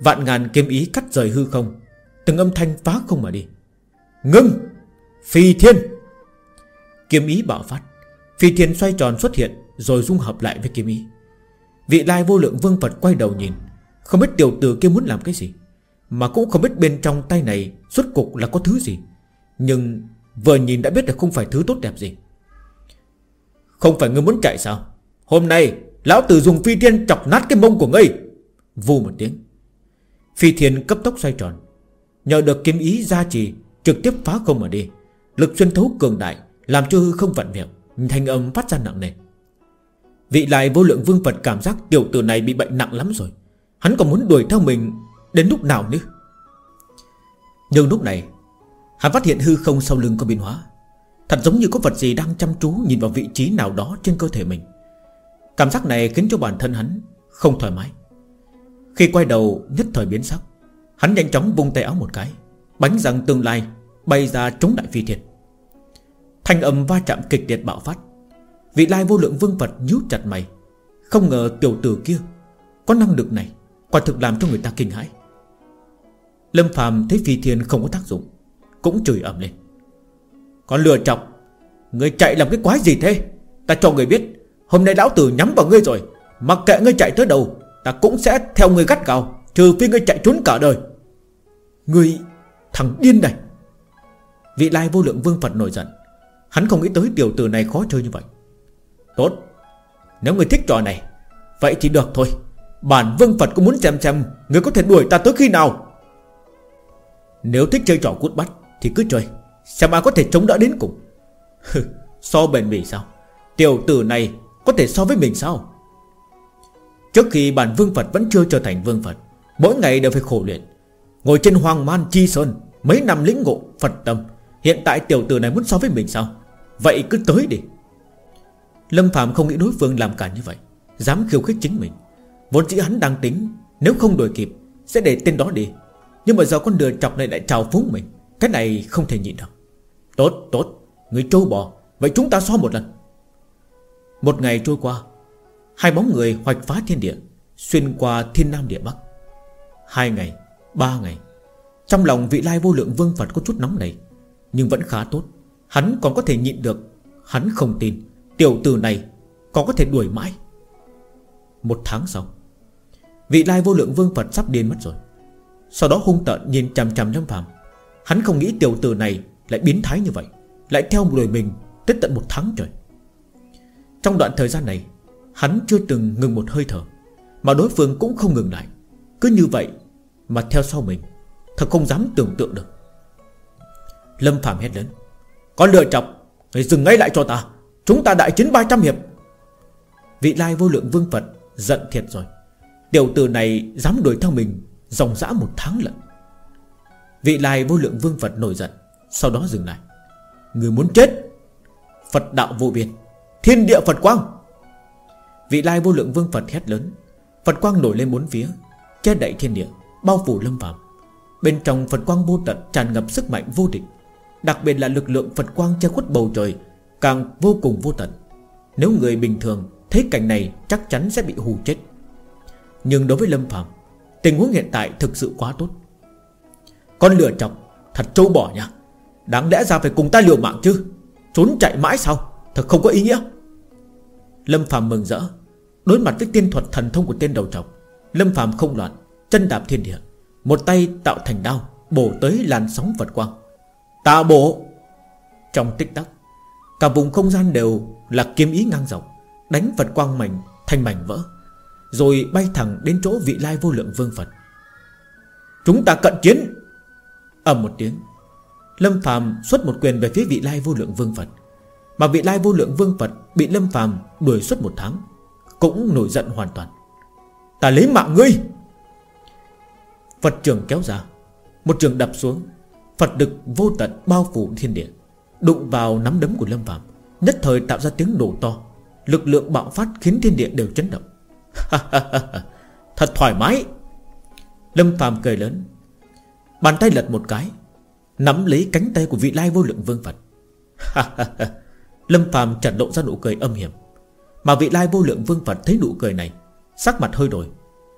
Vạn ngàn kiếm ý cắt rời hư không. Từng âm thanh phá không mà đi. Ngưng! Phi thiên! Kiếm ý bạo phát. Phi thiên xoay tròn xuất hiện, Rồi dung hợp lại với kiếm ý. Vị lai vô lượng vương Phật quay đầu nhìn, Không biết tiểu tử kia muốn làm cái gì, Mà cũng không biết bên trong tay này Xuất cục là có thứ gì. Nhưng vừa nhìn đã biết là không phải thứ tốt đẹp gì. Không phải ngươi muốn chạy sao? Hôm nay, Lão tử dùng phi thiên chọc nát cái mông của ngươi! Vù một tiếng. Phi thiên cấp tốc xoay tròn. Nhờ được kiếm ý gia trì, Trực tiếp phá không mà đi. Lực xuyên thấu cường đại, Làm cho hư không vặn vẹo, Thanh âm phát ra nặng nề. Vị lại vô lượng vương Phật cảm giác tiểu tử này bị bệnh nặng lắm rồi. Hắn còn muốn đuổi theo mình Đến lúc nào nữa? Nhưng lúc này, Hắn phát hiện hư không sau lưng có biến hóa. Thật giống như có vật gì đang chăm chú Nhìn vào vị trí nào đó trên cơ thể mình. Cảm giác này khiến cho bản thân hắn Không thoải mái. Khi quay đầu, nhất thời biến sắc. Hắn nhanh chóng vung tay áo một cái, Bánh răng tương lai Bay ra chống đại phi thiệt Thanh âm va chạm kịch liệt bạo phát. Vị lai vô lượng vương Phật nhíu chặt mày. Không ngờ tiểu tử kia Có năng lực này, Quả thực làm cho người ta kinh hãi. Lâm phàm thấy phi thiên không có tác dụng, Cũng chửi ẩm lên. Còn lừa chọc, Người chạy làm cái quái gì thế? Ta cho người biết, Hôm nay lão tử nhắm vào ngươi rồi, Mặc kệ ngươi chạy tới đâu Ta cũng sẽ theo người gắt gào, Trừ phi ngươi chạy trốn cả đời. Ngươi, Thằng điên này. Vị lai vô lượng vương Phật nổi giận. Hắn không nghĩ tới tiểu tử này khó chơi như vậy. Tốt, Nếu người thích trò này, Vậy thì được thôi. Bản vương Phật cũng muốn xem xem Người có thể đuổi ta tới khi nào. Nếu thích chơi trò cút bắt, Thì cứ chơi. Xem ai có thể chống đỡ đến cùng. <laughs> So bền bỉ sao? Tiểu tử này có thể so với mình sao? Trước khi bản vương Phật vẫn chưa trở thành vương Phật, Mỗi ngày đều phải khổ luyện. Ngồi trên hoàng man chi sơn, Mấy năm lĩnh ngộ Phật tâm, Hiện tại tiểu tử này muốn so với mình sao? Vậy cứ tới đi. Lâm Phạm không nghĩ đối phương làm cả như vậy, Dám khiêu khích chính mình. Vốn dĩ hắn đang tính, Nếu không đuổi kịp, Sẽ để tên đó đi. Nhưng mà giờ con đường chọc này lại trào phúng mình, Cái này không thể nhịn được. Tốt tốt, Người trâu bò, Vậy chúng ta so một lần. Một ngày trôi qua Hai bóng người hoạch phá thiên địa, Xuyên qua thiên nam địa bắc. Hai ngày, Ba ngày, Trong lòng vị lai vô lượng vương Phật có chút nóng này Nhưng vẫn khá tốt. Hắn còn có thể nhịn được, Hắn không tin, Tiểu tử này còn có thể đuổi mãi. Một tháng sau, Vị lai vô lượng vương Phật sắp điên mất rồi. Sau đó hung tợn nhìn chằm chằm Lâm Phạm Hắn không nghĩ tiểu tử này lại biến thái như vậy, Lại theo đuổi mình Tới tận một tháng trời. Trong đoạn thời gian này Hắn chưa từng ngừng một hơi thở, Mà đối phương cũng không ngừng lại. Cứ như vậy mà theo sau mình, Thật không dám tưởng tượng được. Lâm Phạm hét lớn, Có lựa chọc, Hãy dừng ngay lại cho ta. Chúng ta đại chiến 300 hiệp. Vị lai vô lượng vương Phật Giận thiệt rồi, Tiểu tử này dám đuổi theo mình Dòng dã một tháng lận. Vị lai vô lượng vương Phật nổi giận, Sau đó dừng lại, Người muốn chết? Phật đạo vô biên, Thiên địa Phật quang Vị lai vô lượng vương Phật hét lớn. Phật quang nổi lên bốn phía, Che đậy thiên địa, Bao phủ lâm phạm Bên trong Phật quang vô tận tràn ngập sức mạnh vô địch, Đặc biệt là lực lượng Phật quang che khuất bầu trời, Càng vô cùng vô tận. Nếu người bình thường Thấy cảnh này, chắc chắn sẽ bị hù chết. Nhưng đối với Lâm Phạm Tình huống hiện tại thực sự quá tốt. Con lửa chọc, Thật trâu bỏ nha. Đáng lẽ ra phải cùng ta liều mạng chứ. Trốn chạy mãi sao? Thật không có ý nghĩa. Lâm Phạm mừng rỡ. Đối mặt với tiên thuật thần thông của tên đầu trọc, Lâm Phạm không loạn, Chân đạp thiên địa, Một tay tạo thành đao, Bổ tới làn sóng Phật quang. Tạ bộ Trong tích tắc, Cả vùng không gian đều là kiếm ý ngang dọc, Đánh Phật quang mảnh, thành mảnh vỡ, Rồi bay thẳng đến chỗ vị lai vô lượng vương Phật. Chúng ta cận chiến! Ầm một tiếng, Lâm Phạm xuất một quyền về phía vị lai vô lượng vương Phật. Mà vị lai vô lượng vương Phật Bị Lâm Phàm đuổi suốt một tháng Cũng nổi giận hoàn toàn. Ta lấy mạng ngươi! Phật trường kéo ra Một trường đập xuống. Phật lực vô tận bao phủ thiên địa Đụng vào nắm đấm của Lâm phàm, Nhất thời tạo ra tiếng nổ to. Lực lượng bạo phát khiến thiên địa đều chấn động. Thật thoải mái! Lâm phàm cười lớn. Bàn tay lật một cái Nắm lấy cánh tay của vị lai vô lượng vương Phật. Lâm Phạm chợt lộ ra nụ cười âm hiểm. Mà vị lai vô lượng vương Phật thấy nụ cười này, Sắc mặt hơi đổi.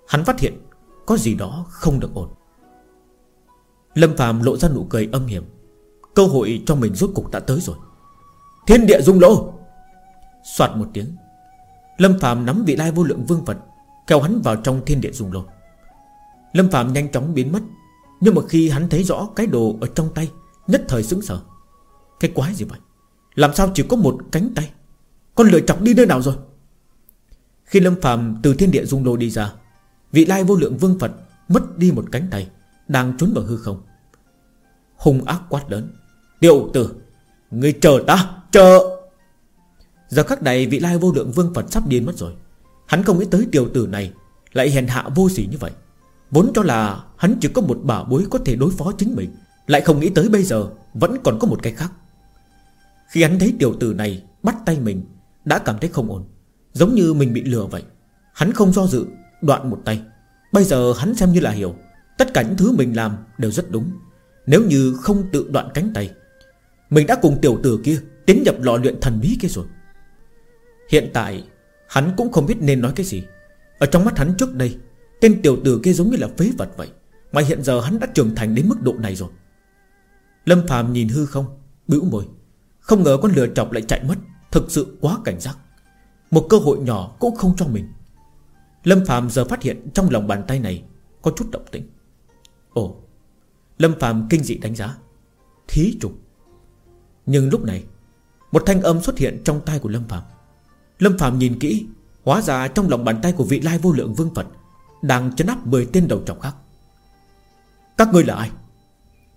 Hắn phát hiện có gì đó không được ổn. Lâm Phạm lộ ra nụ cười âm hiểm. Cơ hội cho mình rốt cục đã tới rồi. Thiên địa dung lô Xoạt một tiếng, Lâm Phạm nắm vị lai vô lượng vương Phật, Kéo hắn vào trong thiên địa dung lô Lâm Phạm nhanh chóng biến mất, Nhưng mà khi hắn thấy rõ cái đồ ở trong tay, Nhất thời sững sờ. Cái quái gì vậy? Làm sao chỉ có một cánh tay? Con lựa chọc đi nơi nào rồi? Khi Lâm phàm từ thiên địa dung lô đi ra, Vị lai vô lượng vương Phật Mất đi một cánh tay Đang trốn vào hư không. Hùng ác quát lớn, Tiểu tử Người chờ ta, Chờ! Giờ khắc này vị lai vô lượng vương Phật sắp điên mất rồi. Hắn không nghĩ tới tiểu tử này Lại hèn hạ vô sỉ như vậy. Vốn cho là hắn chỉ có một bảo bối có thể đối phó chính mình, Lại không nghĩ tới bây giờ Vẫn còn có một cái khác. Khi hắn thấy tiểu tử này bắt tay mình, Đã cảm thấy không ổn, Giống như mình bị lừa vậy. Hắn không do dự, Đoạn một tay. Bây giờ hắn xem như là hiểu, Tất cả những thứ mình làm đều rất đúng, Nếu như không tự đoạn cánh tay. Mình đã cùng tiểu tử kia Tiến nhập lò luyện thần bí kia rồi. Hiện tại, Hắn cũng không biết nên nói cái gì. Ở trong mắt hắn trước đây, Tên tiểu tử kia giống như là phế vật vậy, Mà hiện giờ hắn đã trưởng thành đến mức độ này rồi. Lâm Phạm nhìn hư không, bĩu môi. Không ngờ con lừa chọc lại chạy mất. Thực sự quá cảnh giác. Một cơ hội nhỏ cũng không cho mình. Lâm Phạm giờ phát hiện trong lòng bàn tay này Có chút động tĩnh. Ồ, Lâm Phạm kinh dị đánh giá. Thí trùng Nhưng lúc này, Một thanh âm xuất hiện trong tay của Lâm Phạm Lâm Phạm nhìn kỹ, Hóa ra trong lòng bàn tay của vị lai vô lượng vương Phật Đang chấn áp 10 tên đầu trọc khác. Các ngươi là ai?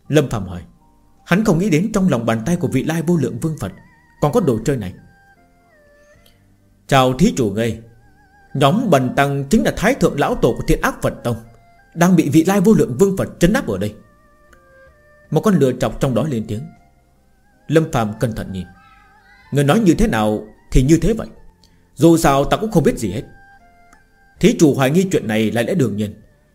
Lâm Phạm hỏi. Hắn không nghĩ đến trong lòng bàn tay của vị lai vô lượng vương Phật Còn có đồ chơi này. Chào thí chủ ngây, Nhóm bần tăng chính là thái thượng lão tổ của thiên ác Phật Tông Đang bị vị lai vô lượng vương Phật chấn áp ở đây. Một con lừa chọc trong đó lên tiếng. Lâm phàm cẩn thận nhìn. Người nói như thế nào thì như thế vậy. Dù sao ta cũng không biết gì hết. Thí chủ hoài nghi chuyện này là lẽ đương nhiên.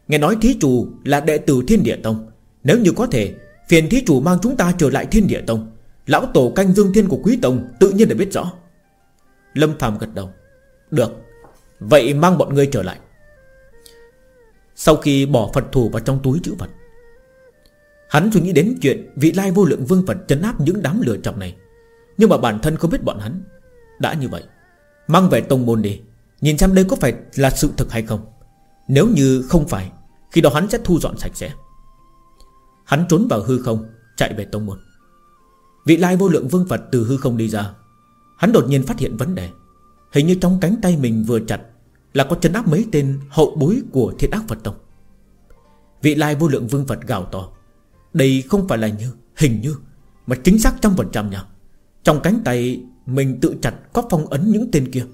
Nghe nói thí chủ là đệ tử thiên địa tông. Nếu như có thể Phiền thí chủ mang chúng ta trở lại thiên địa tông. Lão tổ canh dương thiên của quý tông Tự nhiên đã biết rõ. Lâm phàm gật đầu. Được, Vậy mang bọn ngươi trở lại. Sau khi bỏ Phật thủ vào trong túi chữ vật Hắn suy nghĩ đến chuyện Vị lai vô lượng vương Phật chấn áp những đám lửa chọc này. Nhưng mà bản thân không biết bọn hắn. Đã như vậy, Mang về tông môn đi, Nhìn xem đây có phải là sự thực hay không. Nếu như không phải, Khi đó hắn sẽ thu dọn sạch sẽ. Hắn trốn vào hư không, Chạy về tông môn. Vị lai vô lượng vương Phật từ hư không đi ra, Hắn đột nhiên phát hiện vấn đề. Hình như trong cánh tay mình vừa chặt Là có chân áp mấy tên hậu bối của thiên ác Phật Tông. Vị lai vô lượng vương Phật gào to, Đây không phải là như, Hình như, Mà chính xác trăm phần trăm nha. Trong cánh tay mình tự chặt có phong ấn những tên kia,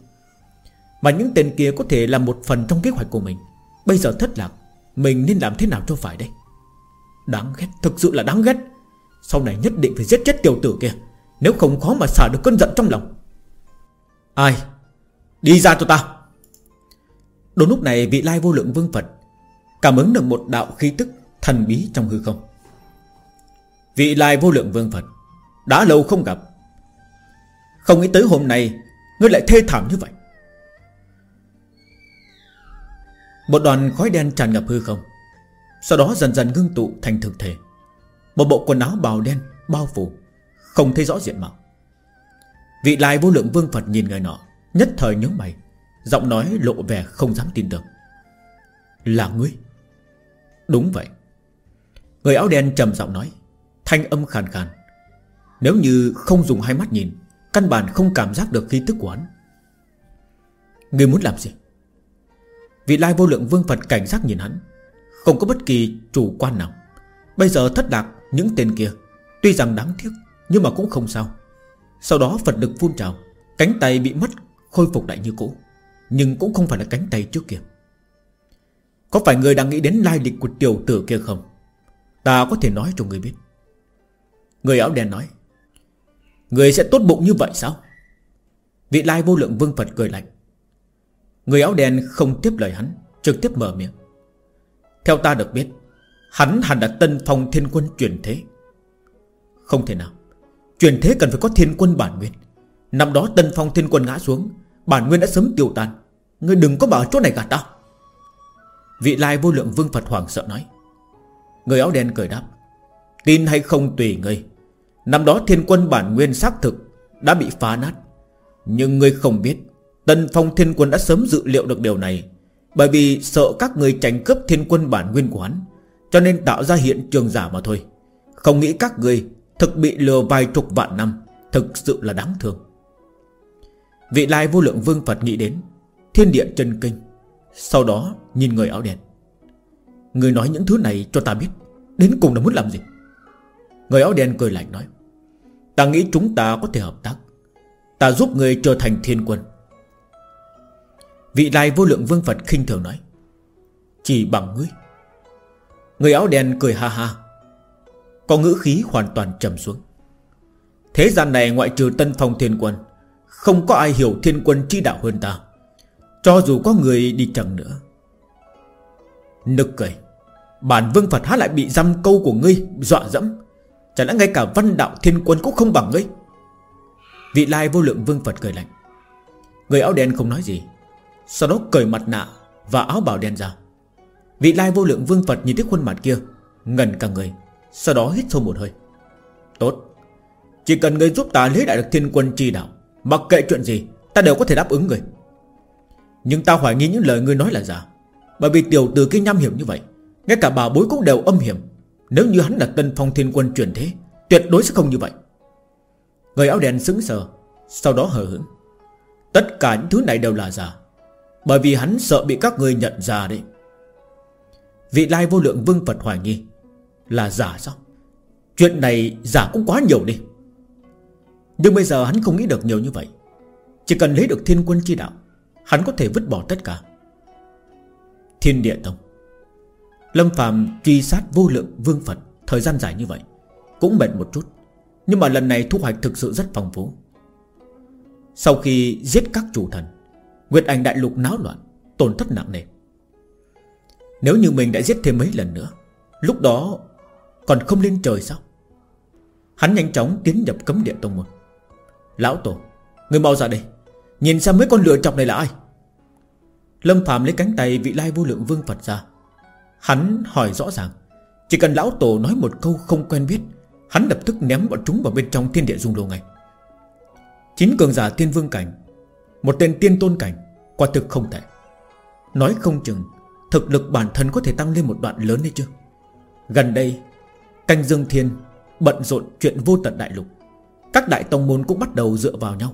Mà những tên kia có thể là một phần trong kế hoạch của mình. Bây giờ thất lạc, Mình nên làm thế nào cho phải đây? Đáng ghét, Thực sự là đáng ghét. Sau này nhất định phải giết chết tiểu tử kia, Nếu không khó mà xả được cơn giận trong lòng. Ai? Đi ra cho ta. Đúng lúc này vị lai vô lượng vương Phật Cảm ứng được một đạo khí tức Thần bí trong hư không. Vị lai vô lượng vương Phật, Đã lâu không gặp. Không nghĩ tới hôm nay, Ngươi lại thê thảm như vậy. Một đoàn khói đen tràn ngập hư không. Sau đó dần dần ngưng tụ thành thực thể. Một bộ quần áo bào đen, Bao phủ, Không thấy rõ diện mạo. Vị lai vô lượng vương Phật nhìn người nọ, Nhất thời nhớ mày, Giọng nói lộ vẻ không dám tin tưởng. Là ngươi? Đúng vậy. Người áo đen trầm giọng nói, Thanh âm khàn khàn. Nếu như không dùng hai mắt nhìn, Căn bản không cảm giác được khí tức của hắn. Ngươi muốn làm gì? Vị lai vô lượng vương Phật cảnh giác nhìn hắn. Không có bất kỳ chủ quan nào. Bây giờ thất lạc những tên kia, Tuy rằng đáng tiếc Nhưng mà cũng không sao. Sau đó Phật lực phun trào, Cánh tay bị mất, khôi phục lại như cũ, Nhưng cũng không phải là cánh tay trước kia. Có phải người đang nghĩ đến lai lịch của tiểu tử kia không? Ta có thể nói cho người biết. Người áo đen nói, Người sẽ tốt bụng như vậy sao? Vị lai vô lượng vương Phật cười lạnh. Người áo đen không tiếp lời hắn, Trực tiếp mở miệng. Theo ta được biết, Hắn hẳn đã tân phong thiên quân chuyển thế. Không thể nào Chuyển thế cần phải có thiên quân bản nguyên. Năm đó tân phong thiên quân ngã xuống, Bản nguyên đã sớm tiêu tan. Ngươi đừng có bảo chỗ này gạt ta. Vị lai vô lượng vương Phật hoàng sợ nói. Người áo đen cười đáp. Tin hay không tùy ngươi. Năm đó thiên quân bản nguyên xác thực Đã bị phá nát. Nhưng ngươi không biết, Tân phong thiên quân đã sớm dự liệu được điều này. Bởi vì sợ các người tranh cướp thiên quân bản nguyên của hắn, Cho nên tạo ra hiện trường giả mà thôi. Không nghĩ các người Thực bị lừa vài chục vạn năm, Thực sự là đáng thương. Vị lai vô lượng vương Phật nghĩ đến, Thiên địa chân kinh, Sau đó nhìn người áo đen. Người nói những thứ này cho ta biết, Đến cùng là muốn làm gì? Người áo đen cười lạnh nói, Ta nghĩ chúng ta có thể hợp tác. Ta giúp người trở thành thiên quân Vị lai vô lượng vương Phật khinh thường nói, Chỉ bằng ngươi. Người áo đen cười ha ha, Có ngữ khí hoàn toàn trầm xuống. Thế gian này ngoại trừ tân phong thiên quân, Không có ai hiểu thiên quân chi đạo hơn ta. Cho dù có người đi chẳng nữa. Nực cười, Bản vương Phật há lại bị dăm câu của ngươi Dọa dẫm. Chẳng lẽ ngay cả văn đạo thiên quân cũng không bằng ngươi? Vị lai vô lượng vương Phật cười lạnh, Người áo đen không nói gì. Sau đó cởi mặt nạ Và áo bào đen ra. Vị lai vô lượng vương Phật nhìn thấy khuôn mặt kia Ngần cả người, Sau đó hít sâu một hơi. Tốt. Chỉ cần người giúp ta lấy lại được thiên quân chi đạo, Mặc kệ chuyện gì, Ta đều có thể đáp ứng người. Nhưng ta hoài nghi những lời ngươi nói là giả, Bởi vì tiểu tử kia nham hiểm như vậy, Ngay cả bà bối cũng đều âm hiểm. Nếu như hắn là tân phong thiên quân truyền thế, Tuyệt đối sẽ không như vậy. Người áo đen sững sờ, Sau đó hờ hững. Tất cả những thứ này đều là giả bởi vì hắn sợ bị các người nhận ra đấy. Vị lai vô lượng vương Phật hoài nghi Là giả sao? Chuyện này giả cũng quá nhiều đi. Nhưng bây giờ hắn không nghĩ được nhiều như vậy. Chỉ cần lấy được thiên quân chi đạo, Hắn có thể vứt bỏ tất cả. Thiên địa tông. Lâm phàm truy sát vô lượng vương Phật Thời gian dài như vậy Cũng mệt một chút. Nhưng mà lần này thu hoạch thực sự rất phong phú. Sau khi giết các chủ thần Nguyệt ảnh đại lục náo loạn, Tổn thất nặng nề. Nếu như mình đã giết thêm mấy lần nữa, Lúc đó còn không lên trời sao? Hắn nhanh chóng tiến nhập cấm địa tông môn. Lão tổ, Người mau ra đây, Nhìn xem mấy con lửa chọc này là ai. Lâm Phạm lấy cánh tay vị lai vô lượng vương Phật ra. Hắn hỏi rõ ràng, Chỉ cần lão tổ nói một câu không quen biết, Hắn lập tức ném bọn chúng vào bên trong thiên địa dung lô ngay. Chín cường giả thiên vương cảnh một tên tiên tôn cảnh, Quả thực không thể Nói không chừng, Thực lực bản thân có thể tăng lên một đoạn lớn đấy chứ. Gần đây, Canh Dương Thiên Bận rộn chuyện vô tận đại lục. Các đại tông môn cũng bắt đầu dựa vào nhau.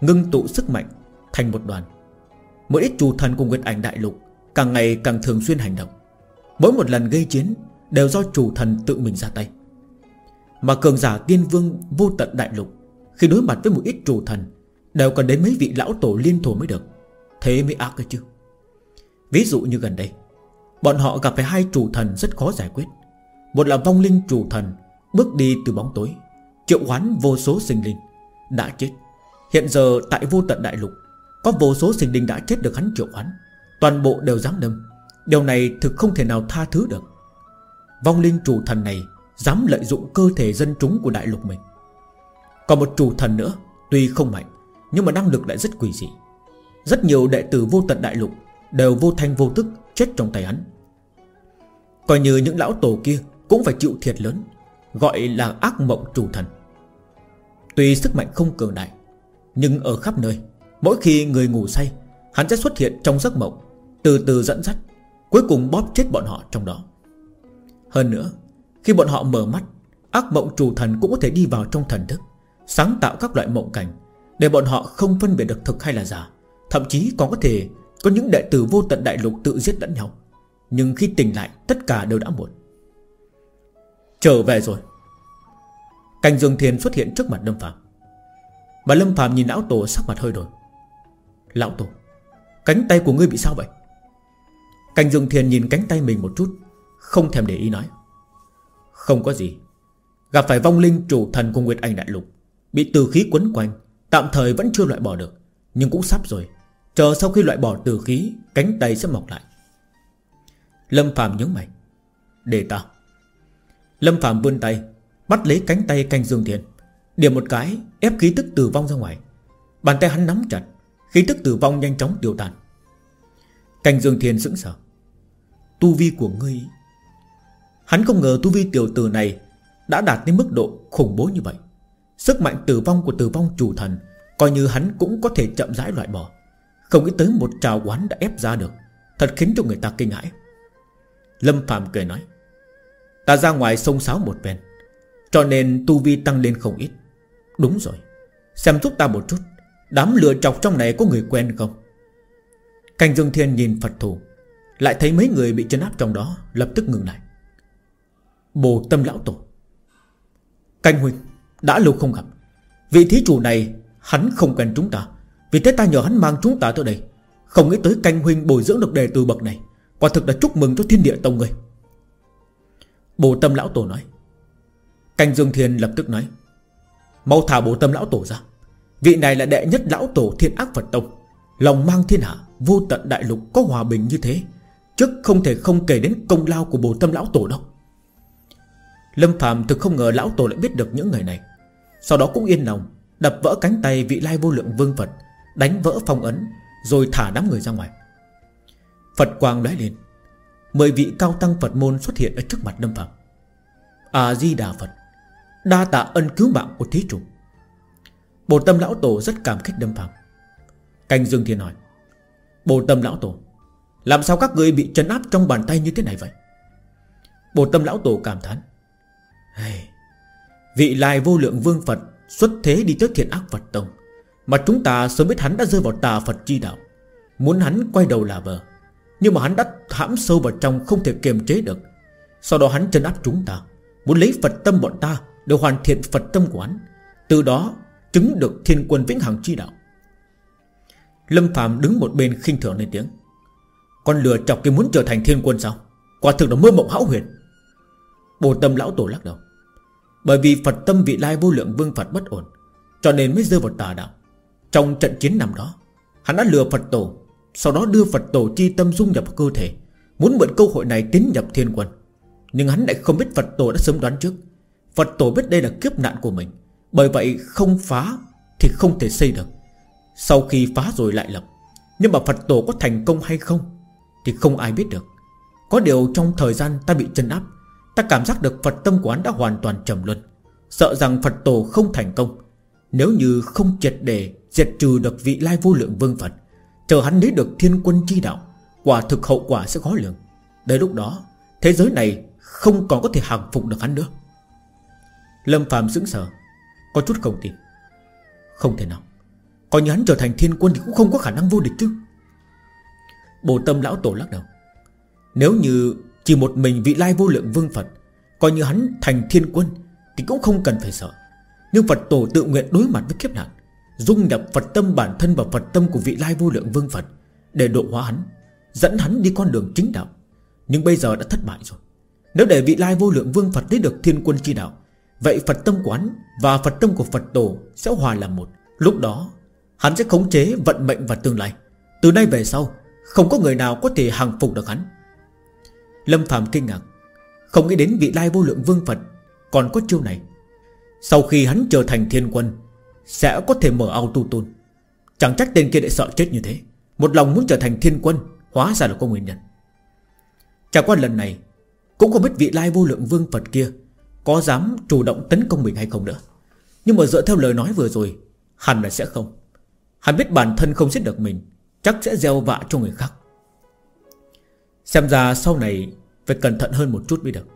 Ngưng tụ sức mạnh, thành một đoàn. Mỗi ít chủ thần của Nguyệt Ảnh Đại Lục Càng ngày càng thường xuyên hành động. Mỗi một lần gây chiến Đều do chủ thần tự mình ra tay. Mà cường giả tiên vương vô tận đại lục, Khi đối mặt với một ít chủ thần Đều cần đến mấy vị lão tổ liên thủ mới được. Thế mới ác cơ chứ. Ví dụ như gần đây, Bọn họ gặp phải hai chủ thần rất khó giải quyết. Một là vong linh chủ thần Bước đi từ bóng tối, Triệu hoán vô số sinh linh, Đã chết. Hiện giờ tại vô tận đại lục, Có vô số sinh linh đã chết được hắn triệu hoán. Toàn bộ đều dám đâm. Điều này thực không thể nào tha thứ được. Vong linh chủ thần này Dám lợi dụng cơ thể dân chúng của đại lục mình. Còn một chủ thần nữa, Tuy không mạnh nhưng mà năng lực lại rất quỷ dị. Rất nhiều đệ tử vô tận đại lục Đều vô thanh vô tức chết trong tay hắn. Coi như những lão tổ kia Cũng phải chịu thiệt lớn, Gọi là ác mộng chủ thần. Tuy sức mạnh không cường đại, Nhưng ở khắp nơi, Mỗi khi người ngủ say, Hắn sẽ xuất hiện trong giấc mộng, Từ từ dẫn dắt, Cuối cùng bóp chết bọn họ trong đó. Hơn nữa, Khi bọn họ mở mắt, Ác mộng chủ thần cũng có thể đi vào trong thần thức, Sáng tạo các loại mộng cảnh để bọn họ không phân biệt được thực hay là giả, Thậm chí còn có thể Có những đệ tử vô tận đại lục tự giết lẫn nhau. Nhưng khi tỉnh lại, Tất cả đều đã muộn. Trở về rồi. Cành Dương Thiên xuất hiện trước mặt Lâm Phạm Mà Lâm Phạm nhìn lão tổ sắc mặt hơi đổi. Lão tổ, Cánh tay của ngươi bị sao vậy? Cành Dương Thiên nhìn cánh tay mình một chút, Không thèm để ý nói. Không có gì. Gặp phải vong linh chủ thần của Nguyệt Anh Đại Lục, Bị từ khí quấn quanh Tạm thời vẫn chưa loại bỏ được, Nhưng cũng sắp rồi. Chờ sau khi loại bỏ từ khí, Cánh tay sẽ mọc lại. Lâm Phạm nhớ mày. Để ta Lâm Phạm vươn tay, Bắt lấy cánh tay canh Dương Thiên Điểm một cái, ép khí tức tử vong ra ngoài. Bàn tay hắn nắm chặt, Khí tức tử vong nhanh chóng tiêu tan Canh Dương Thiên sững sờ. Tu vi của ngươi. Hắn không ngờ tu vi tiểu tử này Đã đạt đến mức độ khủng bố như vậy. Sức mạnh tử vong của tử vong chủ thần, Coi như hắn cũng có thể chậm rãi loại bỏ. Không nghĩ tới một trào quán đã ép ra được, Thật khiến cho người ta kinh hãi. Lâm Phạm cười nói, Ta ra ngoài sông sáo một ven Cho nên tu vi tăng lên không ít. Đúng rồi, Xem giúp ta một chút, Đám lừa chọc trong này có người quen không? Canh Dương Thiên nhìn Phật thủ, Lại thấy mấy người bị chân áp trong đó, Lập tức ngừng lại. Bồ tâm lão tổ. Canh huynh đã lâu không gặp. Vị thí chủ này, Hắn không quen chúng ta. Vì thế ta nhờ hắn mang chúng ta tới đây. Không nghĩ tới canh huynh bồi dưỡng được đề từ bậc này. Quả thực là chúc mừng cho thiên địa tông người. Bồ tâm lão tổ nói. Canh Dương Thiên lập tức nói. Mau thả bồ tâm lão tổ ra. Vị này là đệ nhất lão tổ thiên ác Phật Tông. Lòng mang thiên hạ, Vô tận đại lục có hòa bình như thế Chứ không thể không kể đến công lao của bồ tâm lão tổ đâu. Lâm Phạm thực không ngờ lão tổ lại biết được những người này. Sau đó cũng yên lòng Đập vỡ cánh tay vị lai vô lượng vương Phật Đánh vỡ phong ấn Rồi thả đám người ra ngoài. Phật quang lóe lên Mười vị cao tăng Phật môn xuất hiện ở trước mặt Lâm Phạm A-di-đà Phật Đa tạ ân cứu mạng của thí chủ. Bồ tâm lão tổ rất cảm kích Lâm Phạm Canh Dương Thiên nói Bồ tâm lão tổ Làm sao các người bị trấn áp trong bàn tay như thế này vậy? Bồ tâm lão tổ cảm thán hey, Vị lai vô lượng vương Phật Xuất thế đi tới thiện ác Phật Tông. Mà chúng ta sớm biết hắn đã rơi vào tà Phật chi đạo. Muốn hắn quay đầu là vờ. Nhưng mà hắn đã hãm sâu vào trong Không thể kiềm chế được. Sau đó hắn chân áp chúng ta. Muốn lấy Phật tâm bọn ta Để hoàn thiện Phật tâm của hắn. Từ đó chứng được thiên quân vĩnh hằng chi đạo. Lâm Phạm đứng một bên khinh thường lên tiếng. Con lừa chọc cái muốn trở thành thiên quân sao? Quả thực là mơ mộng hão huyền. Bồ tâm lão tổ lắc đầu. Bởi vì Phật tâm vị lai vô lượng vương Phật bất ổn, Cho nên mới rơi vào tà đạo. Trong trận chiến năm đó, Hắn đã lừa Phật tổ, Sau đó đưa Phật tổ chi tâm dung nhập cơ thể, Muốn mượn cơ hội này tiến nhập thiên quân. Nhưng hắn lại không biết Phật tổ đã sớm đoán trước. Phật tổ biết đây là kiếp nạn của mình, Bởi vậy không phá Thì không thể xây được. Sau khi phá rồi lại lập, Nhưng mà Phật tổ có thành công hay không Thì không ai biết được. Có điều trong thời gian ta bị chân áp Ta cảm giác được Phật tâm của hắn đã hoàn toàn trầm luân. Sợ rằng Phật tổ không thành công. Nếu như không triệt để Diệt trừ được vị lai vô lượng vương Phật, Chờ hắn lấy được thiên quân chi đạo, Quả thực hậu quả sẽ khó lường. Đến lúc đó, Thế giới này không còn có thể hàng phục được hắn nữa. Lâm Phạm sững sờ, Có chút không tin. Không thể nào. Coi như hắn trở thành thiên quân Thì cũng không có khả năng vô địch chứ. Bồ tâm lão tổ lắc đầu. Nếu như chỉ một mình vị lai vô lượng vương Phật, Coi như hắn thành thiên quân, Thì cũng không cần phải sợ. Nhưng Phật tổ tự nguyện đối mặt với kiếp nạn, Dung nhập Phật tâm bản thân vào Phật tâm của vị lai vô lượng vương Phật Để độ hóa hắn, Dẫn hắn đi con đường chính đạo. Nhưng bây giờ đã thất bại rồi. Nếu để vị lai vô lượng vương Phật lấy được thiên quân chi đạo, Vậy Phật tâm của hắn Và Phật tâm của Phật tổ sẽ hòa làm một. Lúc đó, hắn sẽ khống chế vận mệnh và tương lai. Từ nay về sau, Không có người nào có thể hàng phục được hắn. Lâm Phạm kinh ngạc. Không nghĩ đến vị lai vô lượng vương Phật Còn có chiêu này. Sau khi hắn trở thành thiên quân, Sẽ có thể mở ao tu tôn. Chẳng trách tên kia lại sợ chết như thế. Một lòng muốn trở thành thiên quân, Hóa ra là có nguyên nhân. Chẳng qua lần này, Cũng không biết vị lai vô lượng vương Phật kia Có dám chủ động tấn công mình hay không nữa. Nhưng mà dựa theo lời nói vừa rồi, Hẳn là sẽ không. Hắn biết bản thân không giết được mình, Chắc sẽ gieo vạ cho người khác. Xem ra sau này Phải cẩn thận hơn một chút mới được.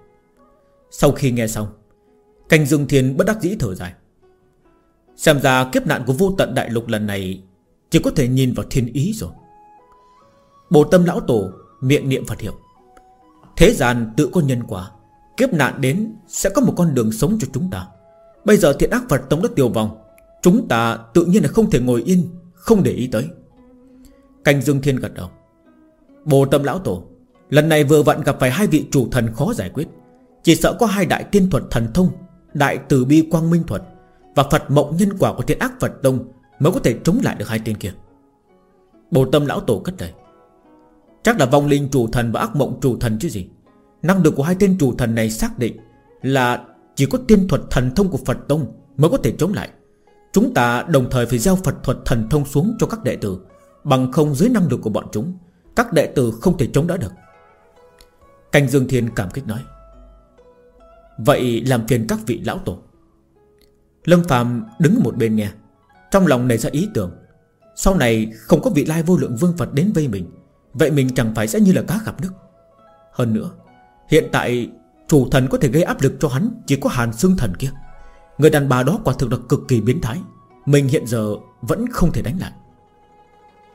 Sau khi nghe xong Canh Dương Thiên bất đắc dĩ thở dài. Xem ra kiếp nạn của vô tận đại lục lần này Chỉ có thể nhìn vào thiên ý rồi. Bồ tâm lão tổ Miệng niệm Phật hiệu. Thế gian tự có nhân quả, Kiếp nạn đến sẽ có một con đường sống cho chúng ta. Bây giờ thiện ác Phật tống đất tiêu vong, Chúng ta tự nhiên là không thể ngồi yên, Không để ý tới. Canh Dương Thiên gật đầu. Bồ tâm lão tổ Lần này vừa vặn gặp phải hai vị chủ thần khó giải quyết. Chỉ sợ có hai đại tiên thuật thần thông, Đại từ bi quang minh thuật Và Phật mộng nhân quả của thiên ác Phật Tông Mới có thể chống lại được hai tên kia. Bồ tâm lão tổ cất lời, Chắc là vong linh chủ thần và ác mộng chủ thần chứ gì? Năng lực của hai tên chủ thần này xác định Là chỉ có tiên thuật thần thông của Phật Tông Mới có thể chống lại. Chúng ta đồng thời phải gieo Phật thuật thần thông xuống cho các đệ tử, Bằng không dưới năng lực của bọn chúng, Các đệ tử không thể chống đỡ được. Canh Dương Thiên cảm kích nói, Vậy làm phiền các vị lão tổ. Lâm Phạm đứng một bên nghe, Trong lòng nảy ra ý tưởng, Sau này không có vị lai vô lượng vương Phật đến vây mình, Vậy mình chẳng phải sẽ như là cá gặp nước. Hơn nữa, Hiện tại chủ thần có thể gây áp lực cho hắn Chỉ có hàn xương thần kia. Người đàn bà đó quả thực là cực kỳ biến thái, Mình hiện giờ vẫn không thể đánh lại.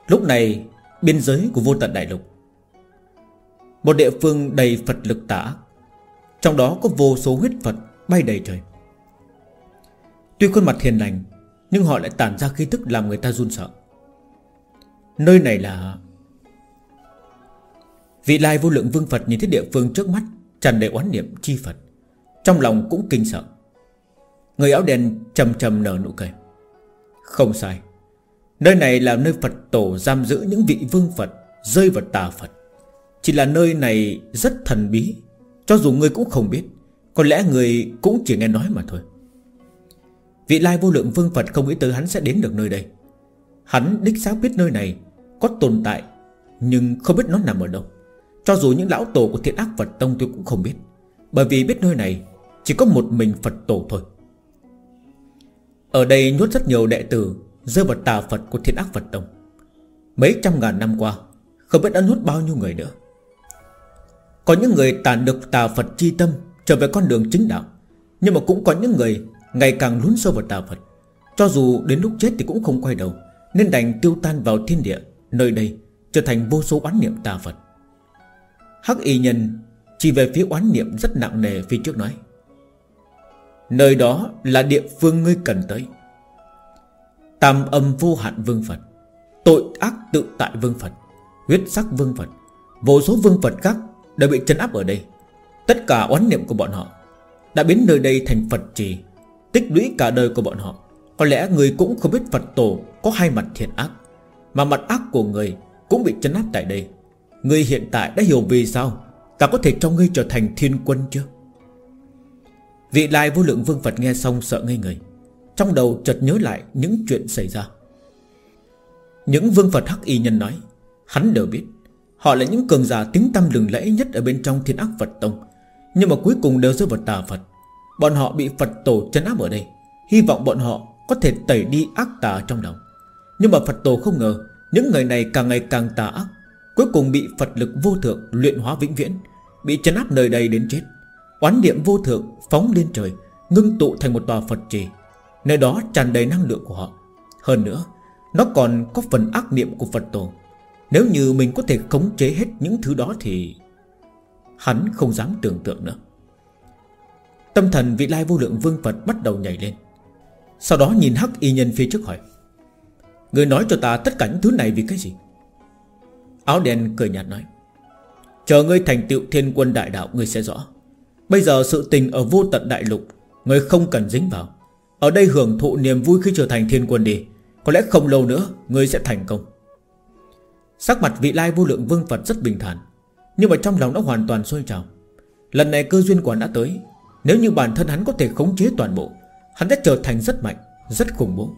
Lúc này, Biên giới của vô tận đại lục một địa phương đầy Phật lực tả. Trong đó có vô số huyết Phật bay đầy trời. Tuy khuôn mặt hiền lành, Nhưng họ lại tản ra khí tức làm người ta run sợ. Nơi này là Vị lai vô lượng vương Phật nhìn thấy địa phương trước mắt, tràn đầy oán niệm chi Phật. Trong lòng cũng kinh sợ. Người áo đen trầm trầm nở nụ cười. Không sai. Nơi này là nơi Phật tổ giam giữ những vị vương Phật, Rơi vào tà Phật. Chỉ là nơi này rất thần bí, Cho dù người cũng không biết, Có lẽ người cũng chỉ nghe nói mà thôi. Vị lai vô lượng vương Phật không nghĩ tới hắn sẽ đến được nơi đây. Hắn đích xác biết nơi này Có tồn tại, Nhưng không biết nó nằm ở đâu. Cho dù những lão tổ của thiện ác Phật Tông tôi cũng không biết, Bởi vì biết nơi này Chỉ có một mình Phật tổ thôi. Ở đây nhốt rất nhiều đệ tử Rơi vào tà Phật của thiện ác Phật Tông. Mấy trăm ngàn năm qua, Không biết đã nuốt bao nhiêu người nữa. Có những người tàn được tà Phật chi tâm, Trở về con đường chính đạo. Nhưng mà cũng có những người Ngày càng lún sâu vào tà Phật. Cho dù đến lúc chết thì cũng không quay đầu, Nên đành tiêu tan vào thiên địa, Nơi đây trở thành vô số oán niệm tà Phật. Hắc y nhân Chỉ về phía oán niệm rất nặng nề phía trước nói, Nơi đó là địa phương ngươi cần tới. Tam âm vô hạn vương Phật, Tội ác tự tại vương Phật, Huyết sắc vương Phật, Vô số vương Phật khác đều bị chân áp ở đây. Tất cả oán niệm của bọn họ Đã biến nơi đây thành Phật trì, Tích lũy cả đời của bọn họ. Có lẽ người cũng không biết Phật tổ Có hai mặt thiện ác, Mà mặt ác của người cũng bị chân áp tại đây. Người hiện tại đã hiểu vì sao Ta có thể cho ngươi trở thành thiên quân chưa Vị lai vô lượng vương Phật nghe xong sợ ngây người, trong đầu chợt nhớ lại những chuyện xảy ra. Những vương Phật hắc y nhân nói, Hắn đều biết. Họ là những cường giả tiếng tâm lừng lẫy nhất Ở bên trong thiên ác Phật Tông. Nhưng mà cuối cùng đều rơi vào tà Phật. Bọn họ bị Phật tổ chấn áp ở đây. Hy vọng bọn họ có thể tẩy đi ác tà trong lòng. Nhưng mà Phật tổ không ngờ, Những người này càng ngày càng tà ác. Cuối cùng bị Phật lực vô thượng luyện hóa vĩnh viễn, Bị chấn áp nơi đây đến chết. Oán niệm vô thượng phóng lên trời, Ngưng tụ thành một tòa Phật trì. Nơi đó tràn đầy năng lượng của họ. Hơn nữa, Nó còn có phần ác niệm của Phật tổ. Nếu như mình có thể khống chế hết những thứ đó thì Hắn không dám tưởng tượng nữa. Tâm thần vị lai vô lượng vương Phật bắt đầu nhảy lên. Sau đó nhìn hắc y nhân phía trước hỏi, Người nói cho ta tất cả những thứ này vì cái gì? Áo đen cười nhạt nói, Chờ ngươi thành tựu thiên quân đại đạo Ngươi sẽ rõ. Bây giờ sự tình ở vô tận đại lục, Ngươi không cần dính vào. Ở đây hưởng thụ niềm vui khi trở thành thiên quân đi. Có lẽ không lâu nữa, Ngươi sẽ thành công. Sắc mặt vị lai vô lượng vương Phật rất bình thản, Nhưng mà trong lòng nó hoàn toàn sôi trào. Lần này cơ duyên của hắn đã tới, Nếu như bản thân hắn có thể khống chế toàn bộ, Hắn sẽ trở thành rất mạnh, Rất khủng bố.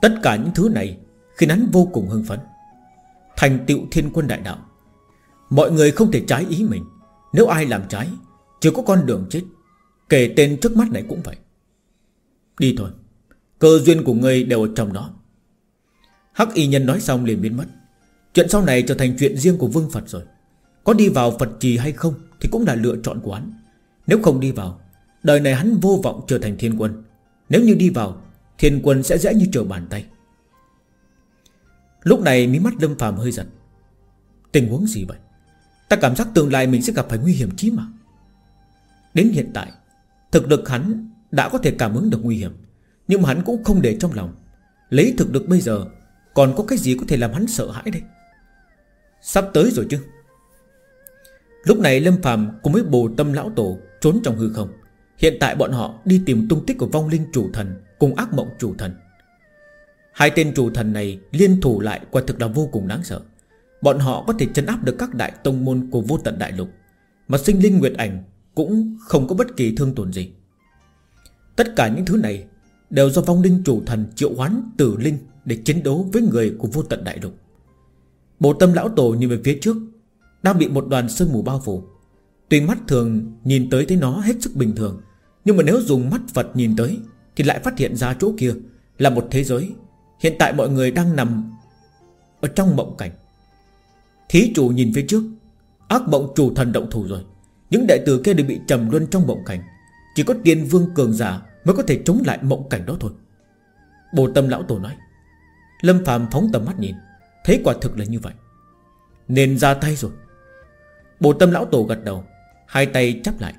Tất cả những thứ này Khiến hắn vô cùng hưng phấn. Thành tựu thiên quân đại đạo. Mọi người không thể trái ý mình. Nếu ai làm trái Chỉ có con đường chết. Kể tên trước mắt này cũng vậy. Đi thôi. Cơ duyên của ngươi đều ở trong đó. Hắc y nhân nói xong liền biến mất. Chuyện sau này trở thành chuyện riêng của vương Phật rồi. Có đi vào Phật trì hay không Thì cũng là lựa chọn của hắn. Nếu không đi vào, Đời này hắn vô vọng trở thành thiên quân. Nếu như đi vào, Thiên quân sẽ dễ như trở bàn tay. Lúc này mí mắt Lâm phàm hơi giật. Tình huống gì vậy? Ta cảm giác tương lai mình sẽ gặp phải nguy hiểm chí mà Đến hiện tại, Thực lực hắn đã có thể cảm ứng được nguy hiểm, Nhưng mà hắn cũng không để trong lòng. Lấy thực lực bây giờ, Còn có cái gì có thể làm hắn sợ hãi đây? Sắp tới rồi chứ? Lúc này Lâm phàm cùng với bồ tâm lão tổ Trốn trong hư không. Hiện tại bọn họ đi tìm tung tích của vong linh chủ thần Cùng ác mộng chủ thần. Hai tên chủ thần này liên thủ lại Quả thực là vô cùng đáng sợ. Bọn họ có thể chấn áp được các đại tông môn Của vô tận đại lục, Mà sinh linh nguyệt ảnh cũng không có bất kỳ thương tổn gì. Tất cả những thứ này Đều do vong linh chủ thần triệu hoán tử linh Để chiến đấu với người của vô tận đại lục. Bộ tâm lão tổ nhìn về phía trước, Đang bị một đoàn sương mù bao phủ. Tuy mắt thường nhìn tới thấy nó hết sức bình thường, Nhưng mà nếu dùng mắt Phật nhìn tới Thì lại phát hiện ra chỗ kia Là một thế giới. Hiện tại mọi người đang nằm Ở trong mộng cảnh. Thí chủ nhìn phía trước, Ác mộng chủ thần động thủ rồi. Những đại tử kia đều bị trầm luân trong mộng cảnh. Chỉ có tiên vương cường giả Mới có thể chống lại mộng cảnh đó thôi. Bồ tâm lão tổ nói. Lâm phàm phóng tầm mắt nhìn thế quả thực là như vậy. Nên ra tay rồi. Bồ tâm lão tổ gật đầu, Hai tay chắp lại.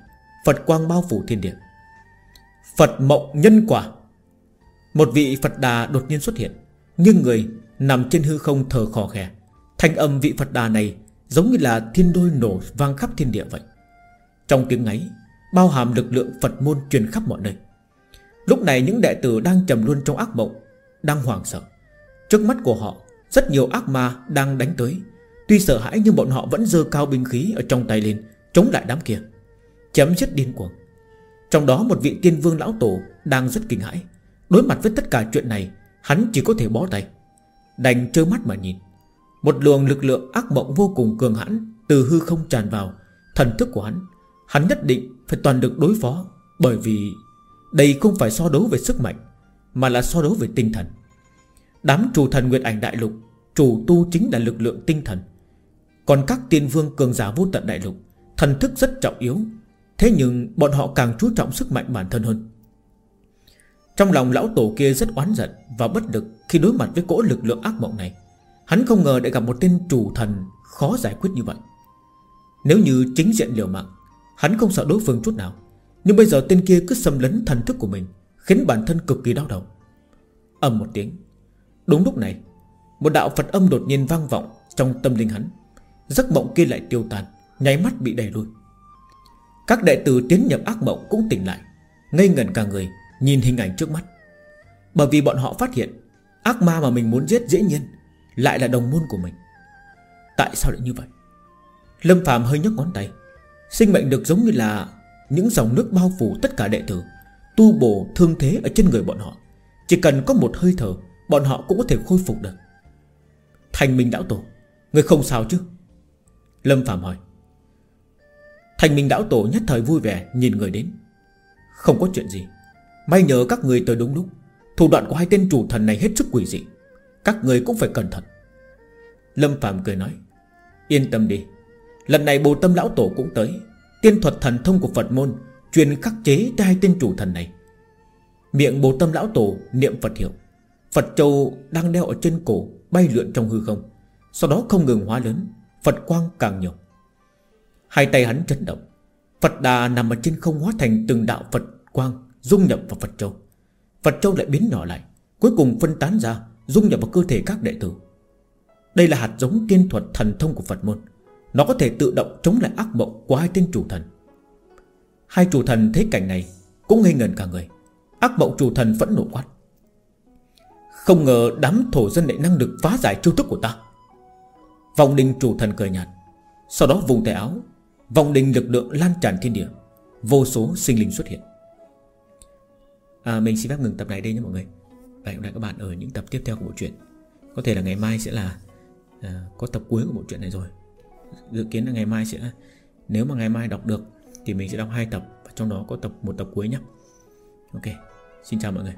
Phật quang bao phủ thiên địa. Phật mộng nhân quả. Một vị Phật đà đột nhiên xuất hiện, Nhưng người nằm trên hư không thờ khò khè. Thanh âm vị Phật đà này Giống như là thiên đôi nổ vang khắp thiên địa vậy. Trong tiếng ấy Bao hàm lực lượng Phật môn truyền khắp mọi nơi. Lúc này những đệ tử đang trầm luôn trong ác mộng, Đang hoảng sợ. Trước mắt của họ rất nhiều ác ma đang đánh tới. Tuy sợ hãi nhưng bọn họ vẫn dơ cao binh khí Ở trong tay lên, Chống lại đám kia, Chém chết điên cuồng. Trong đó một vị tiên vương lão tổ Đang rất kinh hãi. Đối mặt với tất cả chuyện này, Hắn chỉ có thể bó tay, Đành trơ mắt mà nhìn. Một luồng lực lượng ác mộng vô cùng cường hãn Từ hư không tràn vào, Thần thức của hắn Hắn nhất định phải toàn được đối phó, Bởi vì đây không phải so đấu về sức mạnh, Mà là so đấu về tinh thần. Đám chủ thần Nguyệt Ảnh Đại Lục Chủ tu chính là lực lượng tinh thần. Còn các tiên vương cường giả vô tận đại lục, Thần thức rất trọng yếu. Thế nhưng bọn họ càng chú trọng sức mạnh bản thân hơn. Trong lòng lão tổ kia rất oán giận Và bất lực khi đối mặt với cỗ lực lượng ác mộng này. Hắn không ngờ đã gặp một tên chủ thần Khó giải quyết như vậy. Nếu như chính diện liều mạng, Hắn không sợ đối phương chút nào. Nhưng bây giờ tên kia cứ xâm lấn thần thức của mình, Khiến bản thân cực kỳ đau đầu. Ầm một tiếng. Đúng lúc này một đạo Phật âm đột nhiên vang vọng Trong tâm linh hắn. Giấc mộng kia lại tiêu tan, Nháy mắt bị đẩy lui Các đệ tử tiến nhập ác mộng cũng tỉnh lại, Ngây ngẩn cả người, Nhìn hình ảnh trước mắt. Bởi vì bọn họ phát hiện, Ác ma mà mình muốn giết dễ nhiên Lại là đồng môn của mình. Tại sao lại như vậy? Lâm Phạm hơi nhấc ngón tay. Sinh mệnh được giống như là Những dòng nước bao phủ tất cả đệ tử, Tu bổ thương thế ở trên người bọn họ. Chỉ cần có một hơi thở, Bọn họ cũng có thể khôi phục được. Thành Minh Đạo Tổ. Người không sao chứ? Lâm Phạm hỏi. Thành Minh Đạo Tổ nhất thời vui vẻ, Nhìn người đến. Không có chuyện gì. May nhờ các người tới đúng lúc. Thủ đoạn của hai tên chủ thần này hết sức quỷ dị. Các người cũng phải cẩn thận. Lâm Phạm cười nói. Yên tâm đi. Lần này bồ tâm lão tổ cũng tới. Tiên thuật thần thông của Phật môn Truyền khắc chế cho hai tên chủ thần này. Miệng bồ tâm lão tổ niệm Phật hiệu. Phật Châu đang đeo ở trên cổ, Bay lượn trong hư không. Sau đó không ngừng hóa lớn, Phật quang càng nhiều. Hai tay hắn chấn động. Phật đà nằm ở trên không hóa thành từng đạo Phật quang Dung nhập vào Phật Châu. Phật Châu lại biến nhỏ lại, Cuối cùng phân tán ra, Dung nhập vào cơ thể các đệ tử. Đây là hạt giống tiên thuật thần thông của Phật môn. Nó có thể tự động chống lại ác mộng Của hai tên chủ thần. Hai chủ thần thấy cảnh này Cũng ngây ngần cả người. Ác mộng chủ thần vẫn nộ quát không ngờ đám thổ dân lại năng lực phá giải chiêu thức của ta. Vòng đình chủ thần cười nhạt Sau đó vùng tay áo Vòng đình lực lượng lan tràn thiên địa Vô số sinh linh xuất hiện. À, Mình xin phép ngừng tập này đây nha mọi người. Và hẹn gặp lại các bạn ở những tập tiếp theo của bộ truyện. Có thể là ngày mai sẽ là à, Có tập cuối của bộ truyện này rồi. Dự kiến là ngày mai sẽ Nếu mà ngày mai đọc được Thì mình sẽ đọc hai tập Và trong đó có tập một tập cuối nhé. Ok Xin chào mọi người.